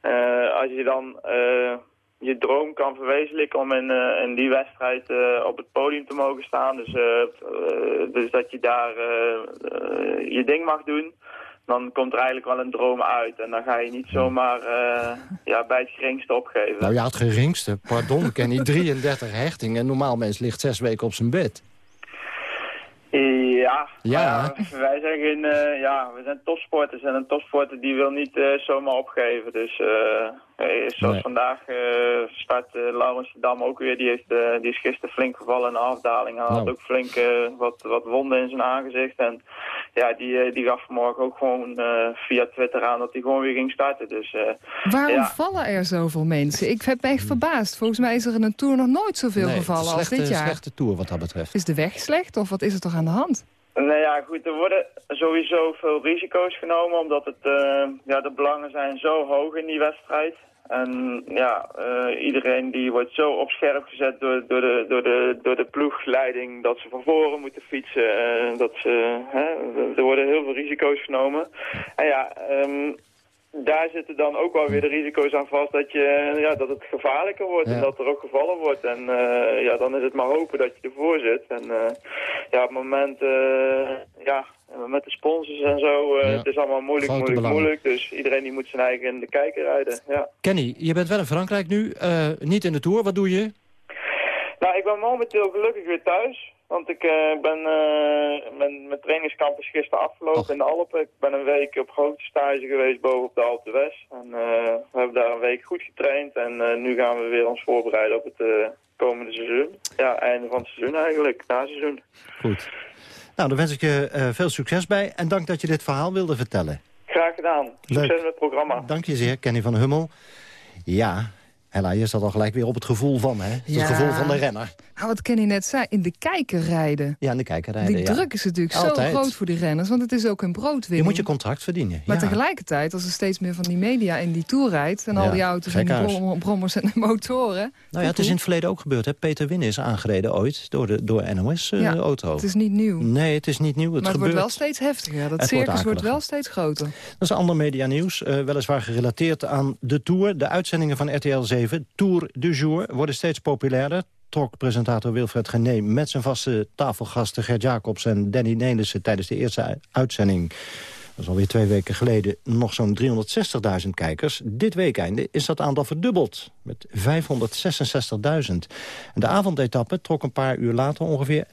eh, als je dan je droom kan verwezenlijken om in, in die wedstrijd op het podium te mogen staan. Dus, dus dat je daar je ding mag doen. Dan komt er eigenlijk wel een droom uit. En dan ga je niet zomaar eh, ja, bij het geringste opgeven. Nou ja, het geringste. Pardon, Kenny. 33 hechtingen. Normaal mens ligt zes weken op zijn bed. Ja, Ja. wij zijn geen, eh, ja, we zijn topsporters en een topsporter die wil niet eh, zomaar opgeven. Dus zoals Nee. vandaag start Laurens de Dam ook weer, die, heeft, die is gisteren flink gevallen in de afdaling. Hij had Nou. ook flink wat, wat wonden in zijn aangezicht en ja, die, eh, die gaf vanmorgen ook gewoon eh, via Twitter aan dat hij gewoon weer ging starten. Dus eh, Waarom ja. vallen er zoveel mensen? Ik heb me echt verbaasd. Volgens mij is er in een Tour nog nooit zoveel Nee, gevallen het is een als dit slechte, jaar. slechte tour wat dat betreft. Is de weg slecht of wat is er toch aan de hand? Nou ja, goed, er worden sowieso veel risico's genomen, omdat het, eh, ja, de belangen zijn zo hoog in die wedstrijd. En ja, eh, iedereen die wordt zo op scherp gezet door, door, de, door, de, door de ploegleiding dat ze van voren moeten fietsen. eh, dat ze, hè, er worden heel veel risico's genomen. En ja, ehm, daar zitten dan ook wel weer de risico's aan vast dat, je, ja, dat het gevaarlijker wordt Ja. en dat er ook gevallen wordt. En eh, ja, dan is het maar hopen dat je ervoor zit. En ja, op het moment, ja, met de sponsors en zo, eh, Ja. het is allemaal moeilijk, Grote moeilijk, belangen. moeilijk. Dus iedereen die moet zijn eigen in de kijker rijden, ja. Kenny, je bent wel in Frankrijk nu. eh, niet in de Tour. Wat doe je? Nou, ik ben momenteel gelukkig weer thuis. Want ik eh, ben, mijn, mijn trainingskamp is gisteren afgelopen in de Alpen. Ik ben een week op grote stage geweest boven op de Alpe d'Huez. En eh, we hebben daar een week goed getraind. En nu gaan we weer ons voorbereiden op het komende seizoen. Ja, einde van het seizoen eigenlijk, na seizoen. Goed. Nou, dan wens ik je eh, veel succes bij. En dank dat je dit verhaal wilde vertellen. Graag gedaan. Succes Leuk. met het programma. Dank je zeer, Kenny van Hummel. Ja, Hella, je zat al gelijk weer op het gevoel van, hè? Het Ja. gevoel van de renner. Nou, wat Kenny net zei, in de kijker rijden. Ja, en de kijker rijden, Die ja. druk is natuurlijk Altijd. zo groot voor die renners, want het is ook een broodwinning. Je moet je contract verdienen. Maar ja. tegelijkertijd, als er steeds meer van die media in die tour rijdt... en al die auto's en die brom- brommers en de motoren... Nou ja, het is in het verleden ook gebeurd. Hè? Peter Winnen is aangereden ooit door de door Ja, NOS-auto. het is niet nieuw. nee, het is niet nieuw. Het maar het gebeurt. wordt wel steeds heftiger. Dat Het circus wordt wel steeds groter. Dat is ander medianieuws, eh weliswaar gerelateerd aan de Tour. De uitzendingen van RTL 7, Tour du Jour, worden steeds populairder. Trok-presentator Wilfred Gené met zijn vaste tafelgasten Gert Jacobs en Danny Nelissen tijdens de eerste uitzending. Dat is alweer twee weken geleden nog zo'n 360.000 kijkers. Dit weekende is dat aantal verdubbeld met 566.000. En de avondetappe trok een paar uur later ongeveer 972.000.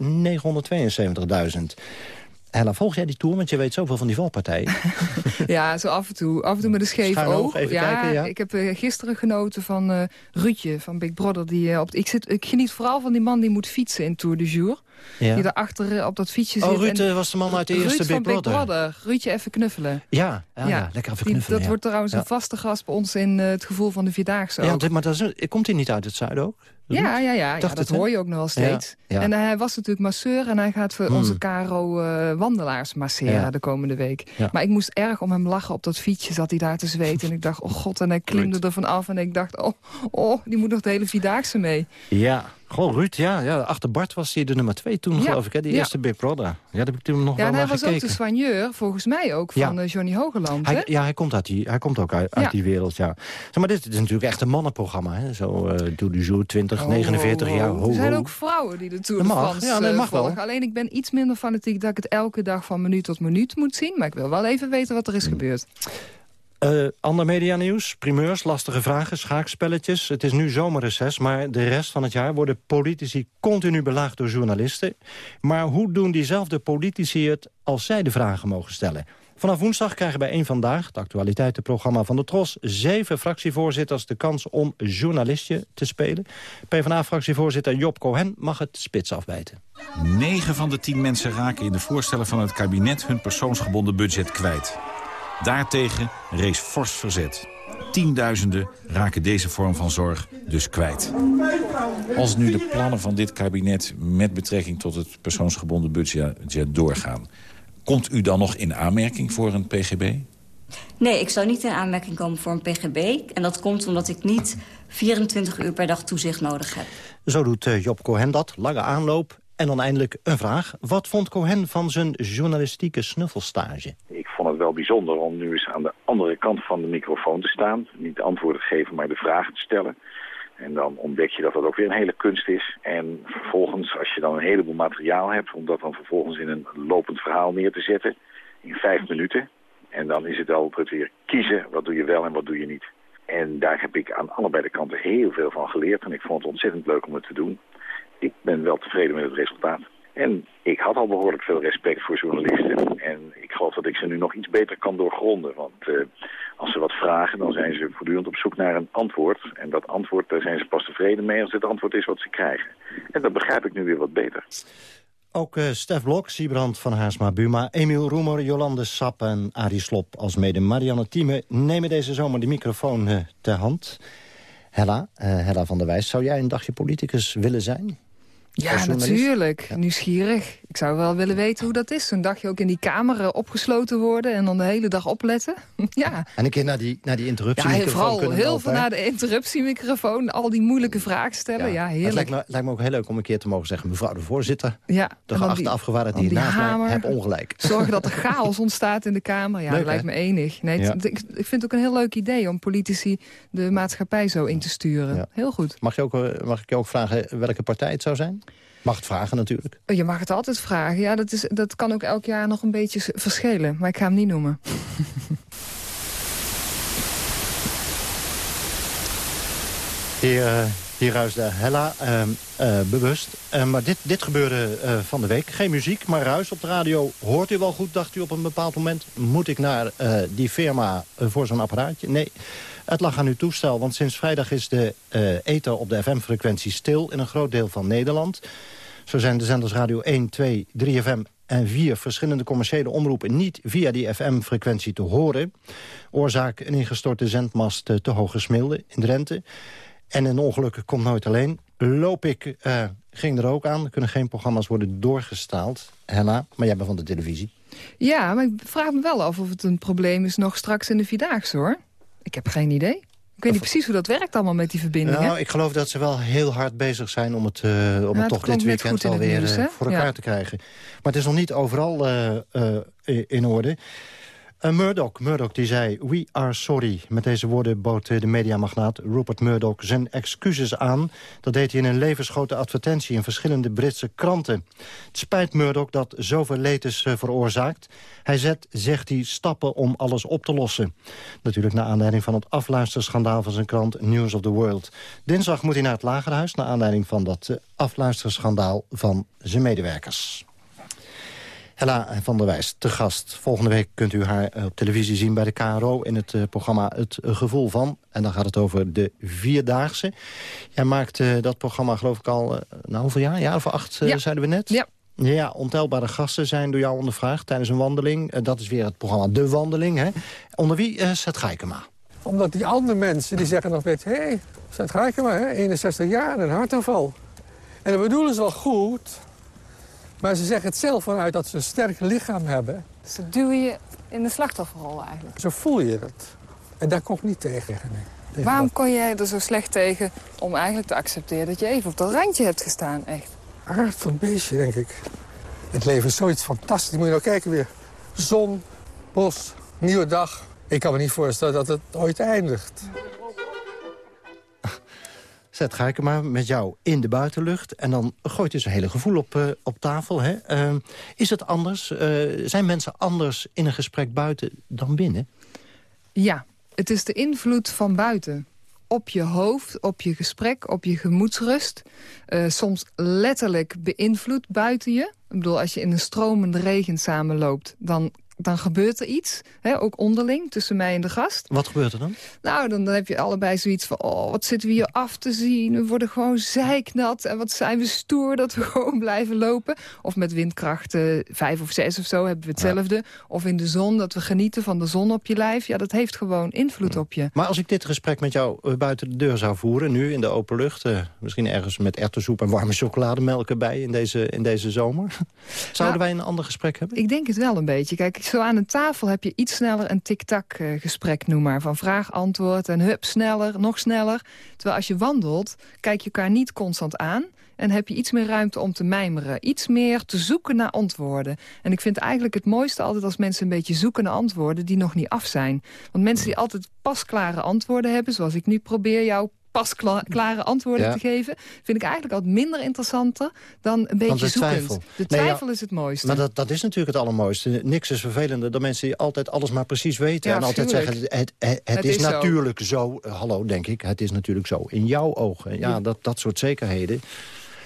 Hella, volg jij die Tour? Want je weet zoveel van die valpartijen. Ja, zo af en toe. Af en toe met een scheef Schuin oog, even ja, kijken, ja. Ik heb eh, gisteren genoten van eh Ruudje van Big Brother. Die, eh, op ik, zit, ik geniet vooral van die man die moet fietsen in Tour du Jour. Ja. Die daarachter eh, op dat fietsje zit. Oh, Ruud en- eh, was de man uit de Ruud eerste Big van Big Brother. Brother. Ruudje even knuffelen. Ja, ja, ja, lekker even die- knuffelen. Dat ja. wordt trouwens ja. een vaste gast bij ons in eh, het gevoel van de Vierdaagse Ja, dit- maar dat is, komt hij niet uit het zuiden ook? Ja, ja, ja, ja, dacht dat hoor je ook nog wel steeds. Ja, ja. En hij was natuurlijk masseur en hij gaat voor Hmm. onze Caro eh, wandelaars masseren Ja. de komende week. Ja. Maar ik moest erg om hem lachen op dat fietsje, zat hij daar te zweten. en ik dacht, oh god, en hij klimde er van af en ik dacht, oh, oh die moet nog de hele Vierdaagse mee. Ja, Goh, Ruud, ja, ja. Achter Bart was hij de nummer twee toen, Ja, geloof ik. Hè? Die ja. eerste Big Brother. Ja, daar heb ik toen nog Ja, wel naar hij was ook gekeken. de soigneur, volgens mij ook, van eh, Johnny Hogeland. Hij, ja, hij komt, uit die, hij komt ook uit, uit die wereld, ja. Zeg maar, dit is natuurlijk echt een mannenprogramma. Hè? Zo, eh Doe du Jour, 20, Oh, 49 oh, jaar. Ho, Er zijn ho. ook vrouwen die de Tour de Dat mag. France Ja, dat eh, mag wel. Alleen ik ben iets minder fanatiek dat ik het elke dag van minuut tot minuut moet zien. Maar ik wil wel even weten wat er Hmm. is gebeurd. Eh, ander medianieuws, primeurs, lastige vragen, schaakspelletjes. Het is nu zomerreces, maar de rest van het jaar worden politici continu belaagd door journalisten. Maar hoe doen diezelfde politici het als zij de vragen mogen stellen? Vanaf woensdag krijgen bij één Vandaag, het actualiteitenprogramma van de TROS... zeven fractievoorzitters de kans om journalistje te spelen. PvdA-fractievoorzitter Job Cohen mag het spits afbijten. 9 van de 10 mensen raken in de voorstellen van het kabinet hun persoonsgebonden budget kwijt. Daartegen rees fors verzet. Tienduizenden raken deze vorm van zorg dus kwijt. Als nu de plannen van dit kabinet met betrekking tot het persoonsgebonden budget doorgaan... komt u dan nog in aanmerking voor een PGB? Nee, ik zou niet in aanmerking komen voor een PGB. En dat komt omdat ik niet 24 uur per dag toezicht nodig heb. Zo doet eh, Job Cohen dat, lange aanloop. En dan eindelijk een vraag. Wat vond Cohen van zijn journalistieke snuffelstage? Wel bijzonder om nu eens aan de andere kant van de microfoon te staan. Niet de antwoorden te geven, maar de vragen te stellen. En dan ontdek je dat dat ook weer een hele kunst is. En vervolgens, als je dan een heleboel materiaal hebt... om dat dan vervolgens in een lopend verhaal neer te zetten... in vijf minuten. En dan is het altijd weer kiezen, wat doe je wel en wat doe je niet. En daar heb ik aan allebei de kanten heel veel van geleerd. En ik vond het ontzettend leuk om het te doen. Ik ben wel tevreden met het resultaat. En ik had al behoorlijk veel respect voor journalisten. En ik geloof dat ik ze nu nog iets beter kan doorgronden. Want eh, als ze wat vragen, dan zijn ze voortdurend op zoek naar een antwoord. En dat antwoord, daar zijn ze pas tevreden mee als het antwoord is wat ze krijgen. En dat begrijp ik nu weer wat beter. Ook eh Stef Blok, Siebrand van Haarsma Buma, Emiel Roemer, Jolande Sap en Arie Slop... als mede Marianne Thieme nemen deze zomer de microfoon eh, ter hand. Hella, Hella van der Wijs, zou jij een dagje politicus willen zijn? Ja, natuurlijk. Nieuwsgierig. Ik zou wel willen weten hoe dat is. Zo'n dagje ook in die kamer eh, opgesloten worden... en dan de hele dag opletten. ja, En een keer naar die, naar die ja interruptiemicrofoon vooral kunnen heel veel naar de interruptiemicrofoon. Al die moeilijke vragen stellen. Ja, Het heerlijk. lijkt me, lijkt me ook heel leuk om een keer te mogen zeggen... mevrouw de voorzitter, Ja, de geachte die- afgevaardigde hier die naast mij, heb ongelijk. Zorgen dat er chaos ontstaat in de Kamer. Ja, Leuk, dat lijkt me enig. Nee, het- Ja. ik, ik vind het ook een heel leuk idee om politici de maatschappij zo in te sturen. Ja. Heel goed. Mag, je ook, eh, mag ik je ook vragen welke partij het zou zijn? Mag het vragen natuurlijk. Je mag het altijd vragen. Ja, dat, is, dat kan ook elk jaar nog een beetje verschillen. Maar ik ga hem niet noemen. Hier, hier ruisde Hella ehm, eh, bewust. Eh, maar dit, dit gebeurde eh, van de week. Geen muziek, maar ruis op de radio. Hoort u wel goed, dacht u op een bepaald moment. Moet ik naar die firma voor zo'n apparaatje? Nee, het lag aan uw toestel. Want sinds vrijdag is de ether op de FM-frequentie stil... in een groot deel van Nederland. Zo zijn de zenders Radio 1, 2, 3FM en vier verschillende commerciële omroepen niet via die FM-frequentie te horen. Oorzaak een ingestorte zendmast te hoge smilde in Drenthe. En een ongeluk komt nooit alleen. Loop ik, eh, ging er ook aan. Er kunnen geen programma's worden doorgestaald. Hella, maar jij bent van de televisie. Ja, maar ik vraag me wel af of het een probleem is nog straks in de Vierdaagse, hoor. Ik heb geen idee. Ik weet niet precies hoe dat werkt allemaal met die verbindingen. Nou, ik geloof dat ze wel heel hard bezig zijn om het, eh, om het het toch dit weekend alweer nieuws, eh, voor elkaar Ja. te krijgen. Maar het is nog niet overal in orde. Uh, Murdoch, Murdoch die zei, we are sorry. Met deze woorden bood eh, de mediamagnaat Rupert Murdoch zijn excuses aan. Dat deed hij in een levensgrote advertentie in verschillende Britse kranten. Het spijt Murdoch dat zoveel leed is eh, veroorzaakt. Hij zet, zegt hij, stappen om alles op te lossen. Natuurlijk naar aanleiding van het afluisterschandaal van zijn krant News of the World. Dinsdag moet hij naar het Lagerhuis... naar aanleiding van dat afluisterschandaal van zijn medewerkers. Hella van der Wijs, te gast. Volgende week kunt u haar eh, op televisie zien bij de KRO... in het eh, programma Het Gevoel Van. En dan gaat het over de Vierdaagse. Jij maakt eh, dat programma geloof ik al... eh, nou, hoeveel jaar? Een jaar of acht, Ja. zeiden we net? Ja. Ja, ontelbare gasten zijn door jou ondervraagd tijdens een wandeling. Dat is weer het programma De Wandeling. Hè? Onder wie uh, Seth Geikema? Omdat die andere mensen die zeggen nog steeds... hé, hey, Seth Geikema, hè, 61 jaar, een hartaanval. En dat bedoelen ze wel goed... Maar ze zeggen het zelf vanuit dat ze een sterk lichaam hebben. Dus dat duw je in de slachtofferrol eigenlijk. Zo voel je het. En daar kom ik niet tegen. Nee. Waarom kon jij er zo slecht tegen om eigenlijk te accepteren... dat je even op dat randje hebt gestaan, echt? Aard van beestje, denk ik. Het leven is zoiets fantastisch. Moet je nou kijken weer. Zon, bos, nieuwe dag. Ik kan me niet voorstellen dat het ooit eindigt. Zet ga ik maar met jou in de buitenlucht. En dan gooit je zo'n hele gevoel op, uh, op tafel. Hè? Uh, is het anders? Uh, zijn mensen anders in een gesprek buiten dan binnen? Ja, het is de invloed van buiten. Op je hoofd, op je gesprek, op je gemoedsrust. Uh, soms letterlijk beïnvloed buiten je. Ik bedoel, als je in een stromende regen samenloopt... dan dan gebeurt er iets, hè, ook onderling, tussen mij en de gast. Wat gebeurt er dan? Nou, dan, dan heb je allebei zoiets van... oh, wat zitten we hier af te zien, we worden gewoon zeiknat... en wat zijn we stoer dat we gewoon blijven lopen. Of met windkrachten vijf of zes of zo hebben we hetzelfde. Ja. Of in de zon, dat we genieten van de zon op je lijf. Ja, dat heeft gewoon invloed op je. Maar als ik dit gesprek met jou uh, buiten de deur zou voeren... nu in de open lucht, uh, misschien ergens met erwtensoep en warme chocolademelk erbij... in deze, in deze zomer, zouden wij een ander gesprek hebben? Ik denk het wel een beetje. Kijk, zo aan een tafel heb je iets sneller een tik-tak uh, gesprek, noem maar. Van vraag, antwoord en hup, sneller, nog sneller. Terwijl als je wandelt, kijk je elkaar niet constant aan... en heb je iets meer ruimte om te mijmeren. Iets meer te zoeken naar antwoorden. En ik vind eigenlijk het mooiste altijd als mensen een beetje zoeken naar antwoorden... die nog niet af zijn. Want mensen die altijd pasklare antwoorden hebben... zoals ik nu probeer jou pasklare antwoorden Ja. te geven... vind ik eigenlijk altijd minder interessanter dan een beetje zoekend. twijfel. De Nee, twijfel ja, is het mooiste. Maar dat, dat is natuurlijk het allermooiste. Niks is vervelender dan mensen die altijd alles maar precies weten. Ja, en altijd zeggen, het, het, het, Het is, natuurlijk zo. Hallo, denk ik. Het is natuurlijk zo. In jouw ogen. Ja. Dat, dat soort zekerheden.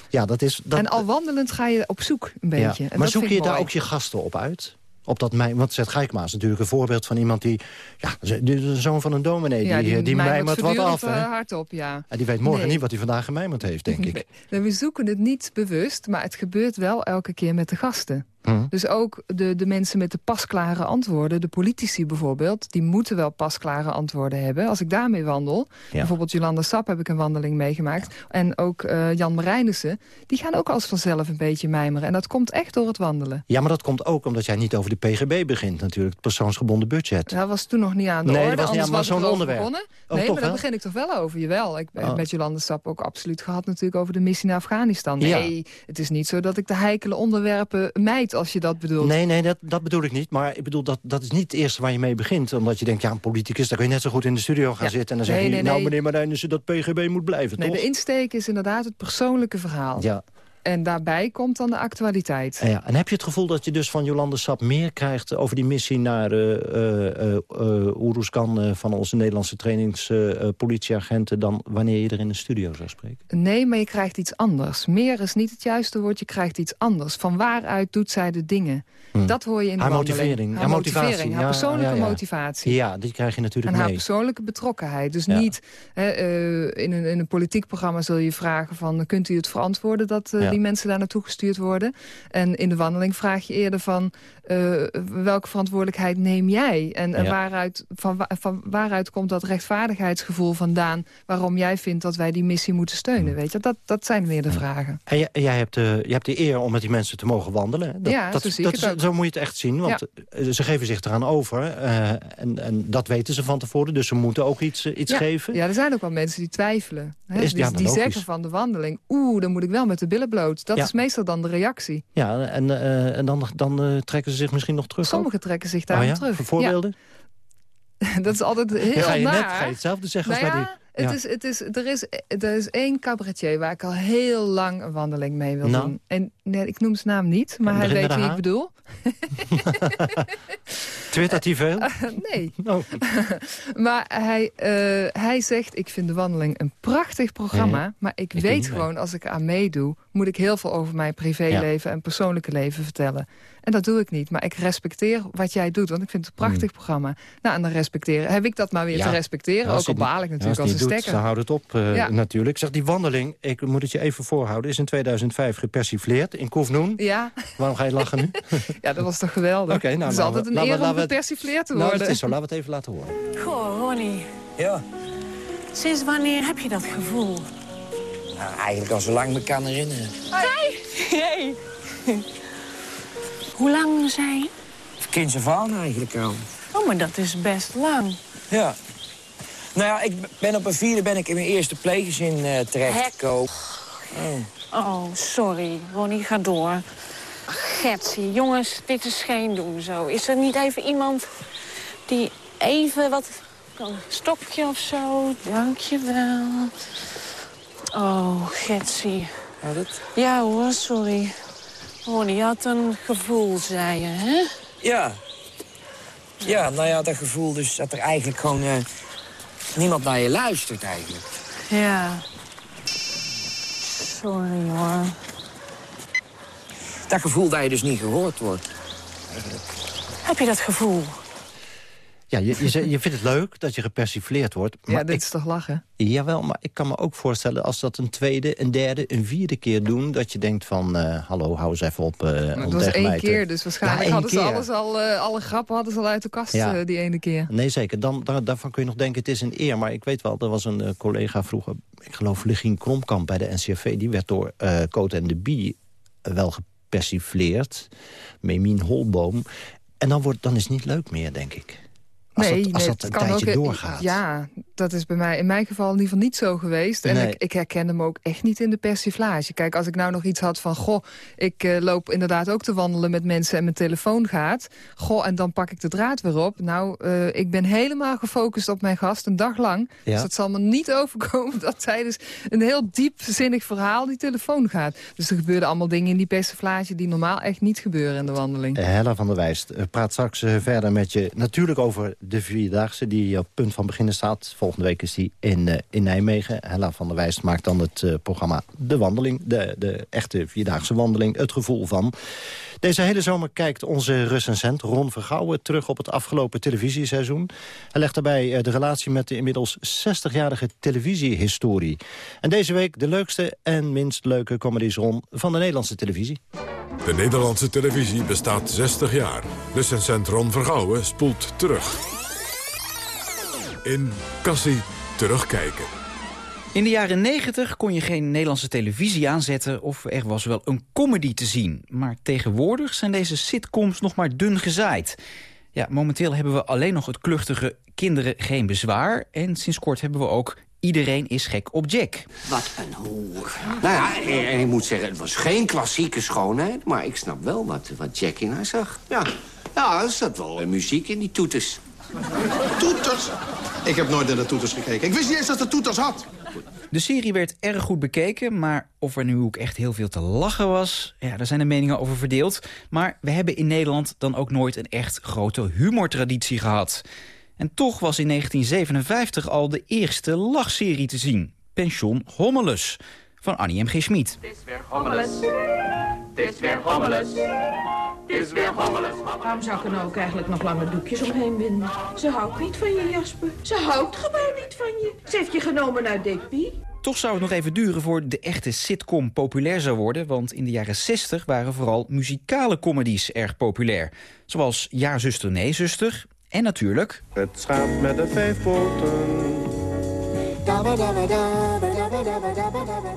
Ja, dat is... Dat, en al wandelend ga je op zoek een beetje. En Maar dat zoek je daar ook je gasten op uit? Op dat mij, want Zet Gijkma is natuurlijk een voorbeeld van iemand die... Ja, de zoon van een dominee, Ja, die, die, mijmert wat af. Hè? eh, hardop, ja. En die weet morgen Nee. niet wat hij vandaag gemijmerd heeft, denk ik. Nee, we zoeken het niet bewust, maar het gebeurt wel elke keer met de gasten. Hm. Dus ook de, de mensen met de pasklare antwoorden, de politici bijvoorbeeld... die moeten wel pasklare antwoorden hebben. Als ik daarmee wandel, bijvoorbeeld Jolanda Sap heb ik een wandeling meegemaakt... en ook eh, Jan Marijnissen, die gaan ook als vanzelf een beetje mijmeren. En dat komt echt door het wandelen. Ja, maar dat komt ook omdat jij niet over de PGB begint natuurlijk. Het persoonsgebonden budget. Dat was toen nog niet aan de Nee, dat orde, was niet anders aan, zo'n onderwerp. begonnen. Oh, nee, toch maar daar begin ik toch wel over, jawel. Ik heb Oh. met Jolanda Sap ook absoluut gehad natuurlijk over de missie naar Afghanistan. Ja. Nee, het is niet zo dat ik de heikele onderwerpen als je dat bedoelt. Nee, nee, dat, dat bedoel ik niet. Maar ik bedoel, dat, dat is niet het eerste waar je mee begint. Omdat je denkt, ja, een politicus, daar kun je net zo goed in de studio gaan Ja. zitten. En dan zeg Nee, je, nee, nou nee. meneer Marijnissen, dat PGB moet blijven, Nee, toch? de insteek is inderdaad het persoonlijke verhaal. Ja. En daarbij komt dan de actualiteit. En, ja, en heb je het gevoel dat je dus van Jolande Sap meer krijgt... over die missie naar uh, uh, uh, Oeruzkan eh, van onze Nederlandse trainingspolitieagenten... dan wanneer je er in de studio zou spreken? Nee, maar je krijgt iets anders. Meer is niet het juiste woord, je krijgt iets anders. Van waaruit doet zij de dingen? Hm. Dat hoor je in de Haar wandeling. motivering, Haar haar motivering, motivatie. haar Ja, persoonlijke ja, ja. motivatie. Ja, die krijg je natuurlijk En haar mee. persoonlijke betrokkenheid. Dus niet hè, in, een, in een politiek programma zul je vragen van... kunt u het verantwoorden dat. Die mensen daar naartoe gestuurd worden? En in de wandeling vraag je eerder van... eh, welke verantwoordelijkheid neem jij? En, en Ja. waaruit, van, wa- van waaruit komt dat rechtvaardigheidsgevoel vandaan... waarom jij vindt dat wij die missie moeten steunen? Weet je? Dat, dat zijn meer de vragen. En jij, jij hebt, eh, je hebt de eer om met die mensen te mogen wandelen. Dat, Ja, dat, zo dat ook. Zo moet je het echt zien, want eh, ze geven zich eraan over. eh, en, en dat weten ze van tevoren, dus ze moeten ook iets, eh, iets ja. geven. Ja, er zijn ook wel mensen die twijfelen. Hè? Is- die ja, die logisch. zeggen van de wandeling... oeh, dan moet ik wel met de billen bloot. Dat is meestal dan de reactie. Ja, en, eh, en dan, dan eh, trekken ze zich misschien nog terug. Sommigen trekken zich daarom oh, ja? terug. Voor voorbeelden? Ja. dat is altijd heel ga, je naar. net, ga je hetzelfde zeggen Nou als bij ja, die... het is, het is, er, is, er is één cabaretier waar ik al heel lang een wandeling mee wil Nou? doen. En nee, ik noem zijn naam niet, maar hij weet wie ik bedoel. Twittert hij veel? nee. Oh. maar hij, eh, hij zegt, ik vind de wandeling een prachtig programma. Maar ik, Ik weet gewoon, als ik aan meedoe... moet ik heel veel over mijn privéleven en persoonlijke leven vertellen. En dat doe ik niet. Maar ik respecteer wat jij doet, want ik vind het een prachtig programma. Nou, en dan respecteren. Heb ik dat maar weer Ja. te respecteren? Ook al het baal ik natuurlijk als een stekker. Dan houdt het op eh, Ja. natuurlijk. Zeg, die wandeling, ik moet het je even voorhouden... is in 2005 gepersifleerd in Koefnoen. Ja. Waarom ga je lachen nu? ja, dat was toch geweldig? Oké, nou, het is altijd een we- eer om gepersifleerd te Nou, worden. dat is zo. Laten we het even laten horen. Goh, Ronnie. Ja, Sinds wanneer heb je dat gevoel? Nou, eigenlijk al zo lang me kan herinneren. Hey! Hey! Hoe lang zei je? Kinds af aan eigenlijk al. Oh, maar dat is best lang. Ja. Nou ja, ik ben op een vierde ben ik in mijn eerste pleeggezin uh, terechtgekomen. Oh. oh, sorry. Ronnie, ga door. Gertsie, jongens, dit is geen doen zo. Is er niet even iemand die even wat... Een stokje of zo? Dankjewel. Oh, Gertsie. Ja, dat... ja hoor, sorry. Ronnie, je had een gevoel, zei je, hè? Ja. Ja, nou ja, dat gevoel dus dat er eigenlijk gewoon... Uh, niemand naar je luistert, eigenlijk. Ja. Sorry, hoor. Dat gevoel dat je dus niet gehoord wordt. Heb je dat gevoel? Ja, je, je, je, vindt het leuk dat je gepersifleerd wordt. Maar ja, dit is toch lachen? Jawel, maar ik kan me ook voorstellen... als dat een tweede, een derde, een vierde keer doen... dat je denkt van, uh, hallo, hou eens even op. Uh, het was één keer, dus waarschijnlijk ja, hadden keer. ze alles al... Uh, alle grappen hadden ze al uit de kast ja. die ene keer. Nee, zeker. Dan, daar, daarvan kun je nog denken, het is een eer. Maar ik weet wel, er was een collega vroeger... ik geloof Legien Kromkamp bij de NCRV... die werd door Cote en de Bie wel gepersifleerd. Memien Holboom. En dan, wordt, dan is het niet leuk meer, denk ik. Als nee, dat, als nee, dat een tijdje ook, doorgaat. Ja, dat is bij mij in mijn geval in ieder geval niet zo geweest. En Nee. ik, ik herken hem ook echt niet in de persiflage. Kijk, als ik nou nog iets had van... goh, ik eh, loop inderdaad ook te wandelen met mensen en mijn telefoon gaat. Goh, en dan pak ik de draad weer op. Nou, eh, ik ben helemaal gefocust op mijn gast een dag lang. Ja. Dus het zal me niet overkomen dat tijdens een heel diepzinnig verhaal die telefoon gaat. Dus er gebeurden allemaal dingen in die persiflage... die normaal echt niet gebeuren in de wandeling. Eh, Hella van der Wijst eh, praat straks eh, verder met je. Natuurlijk over de Vierdaagse die op punt van beginnen staat. Volgende week is die in, eh, in Nijmegen. Hella van der Wijst maakt dan het eh, programma De Wandeling. De, de echte Vierdaagse wandeling. Het gevoel van. Deze hele zomer kijkt onze recensent Ron Vergouwen terug op het afgelopen televisieseizoen. Hij legt daarbij eh, de relatie met de inmiddels 60-jarige televisiehistorie. En deze week de leukste en minst leuke comedies Ron van de Nederlandse televisie. De Nederlandse televisie bestaat 60 jaar. Recensent Ron Vergouwen spoelt terug. In Cassie Terugkijken. In de jaren 90 kon je geen Nederlandse televisie aanzetten... of er was wel een comedy te zien. Maar tegenwoordig zijn deze sitcoms nog maar dun gezaaid. Ja, momenteel hebben we alleen nog het kluchtige Kinderen geen bezwaar... en sinds kort hebben we ook Iedereen is gek op Jack. Wat een hoer. Nou ja, en ik moet zeggen, het was geen klassieke schoonheid... maar ik snap wel wat, wat Jack in haar zag. Ja, ja er zat wel eh, muziek in die toeters. Toeters? Ik heb nooit naar de toeters gekeken. Ik wist niet eens dat ze toeters had. De serie werd erg goed bekeken, maar of er nu ook echt heel veel te lachen was... ja, daar zijn de meningen over verdeeld. Maar we hebben in Nederland dan ook nooit een echt grote humortraditie gehad. En toch was in 1957 al de eerste lachserie te zien. Pension Hommelus, van Annie M. G. Schmid. Het is weer hommeles. Het is weer hommeles. Het is weer hommeles. Waarom zou ik er nou ook eigenlijk nog lange doekjes omheen binden? Ze houdt niet van je, Jasper. Ze houdt gewoon niet van je. Ze heeft je genomen uit Depie. Toch zou het nog even duren voor de echte sitcom populair zou worden... want in de jaren 60 waren vooral muzikale comedies erg populair. Zoals Ja, zuster, nee, zuster. En natuurlijk... Het schaap met de vijf poten.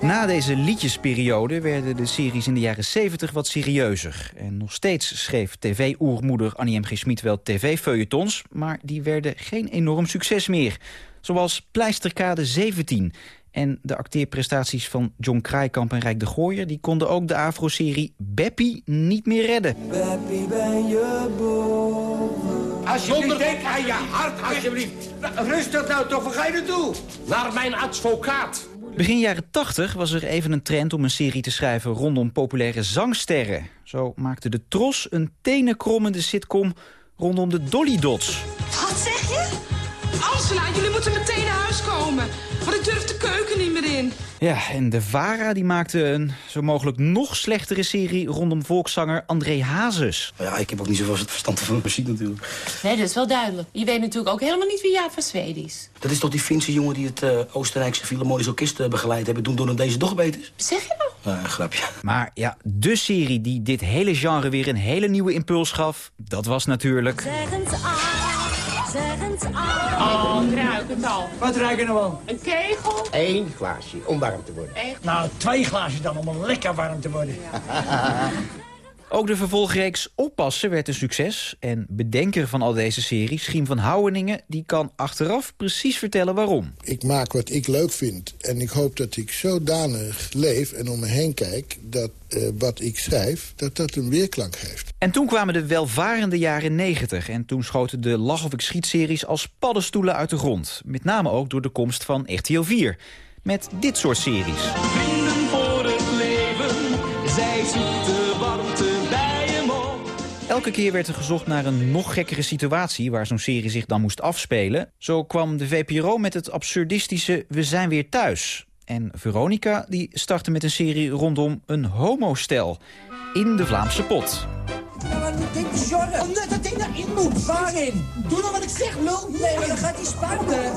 Na deze liedjesperiode werden de series in de jaren 70 wat serieuzer. En nog steeds schreef tv-oermoeder Annie M. G. Schmid wel tv-feuilletons... maar die werden geen enorm succes meer. Zoals Pleisterkade 17... En de acteerprestaties van John Kraaikamp en Rijk de Gooier... die konden ook de Afro-serie Beppie niet meer redden. Beppie, ben je boven? Alsjeblieft, denk aan je hart, alsjeblieft. Rustig nou toch, waar ga je naartoe? Naar mijn advocaat. Begin jaren 80 was er even een trend om een serie te schrijven rondom populaire zangsterren. Zo maakte de Tros een tenenkrommende sitcom rondom de Dolly Dots. Wat zeg je? Angela, jullie moeten meteen naar huis komen. Want ik durf de keuken niet meer in. Ja, en de VARA die maakte een zo mogelijk nog slechtere serie rondom volkszanger André Hazes. Ja, ik heb ook niet zoveel verstand van muziek natuurlijk. Nee, dat is wel duidelijk. Je weet natuurlijk ook helemaal niet wie Jaap van Zweden is. Dat is toch die Finse jongen die het eh, Oostenrijkse Philharmonische Orkest eh, begeleid hebben... toen toen deze toch beter is? Zeg je nou? Ja, een grapje. Maar ja, de serie die dit hele genre weer een hele nieuwe impuls gaf... dat was natuurlijk... Aan, aan. Oh, ik ruik het al. Wat ruiken nou al? Een kegel. Eén glaasje, om warm te worden. Nou, twee glazen dan om lekker warm te worden. Ook de vervolgreeks Oppassen werd een succes. En bedenker van al deze series, Schiem van Houweningen... die kan achteraf precies vertellen waarom. Ik maak wat ik leuk vind. En ik hoop dat ik zodanig leef en om me heen kijk... dat uh, wat ik schrijf, dat dat een weerklank heeft. En toen kwamen de welvarende jaren 90. En toen schoten de Lach of ik schiet-series als paddenstoelen uit de grond. Met name ook door de komst van RTL 4. Met dit soort series. Elke keer werd er gezocht naar een nog gekkere situatie... waar zo'n serie zich dan moest afspelen. Zo kwam de VPRO met het absurdistische We zijn weer thuis. En Veronica die startte met een serie rondom een homostel. In de Vlaamse pot. Omdat dat ding erin moet. Waarin? Doe dan wat ik zeg, lul. Nee, dan gaat hij.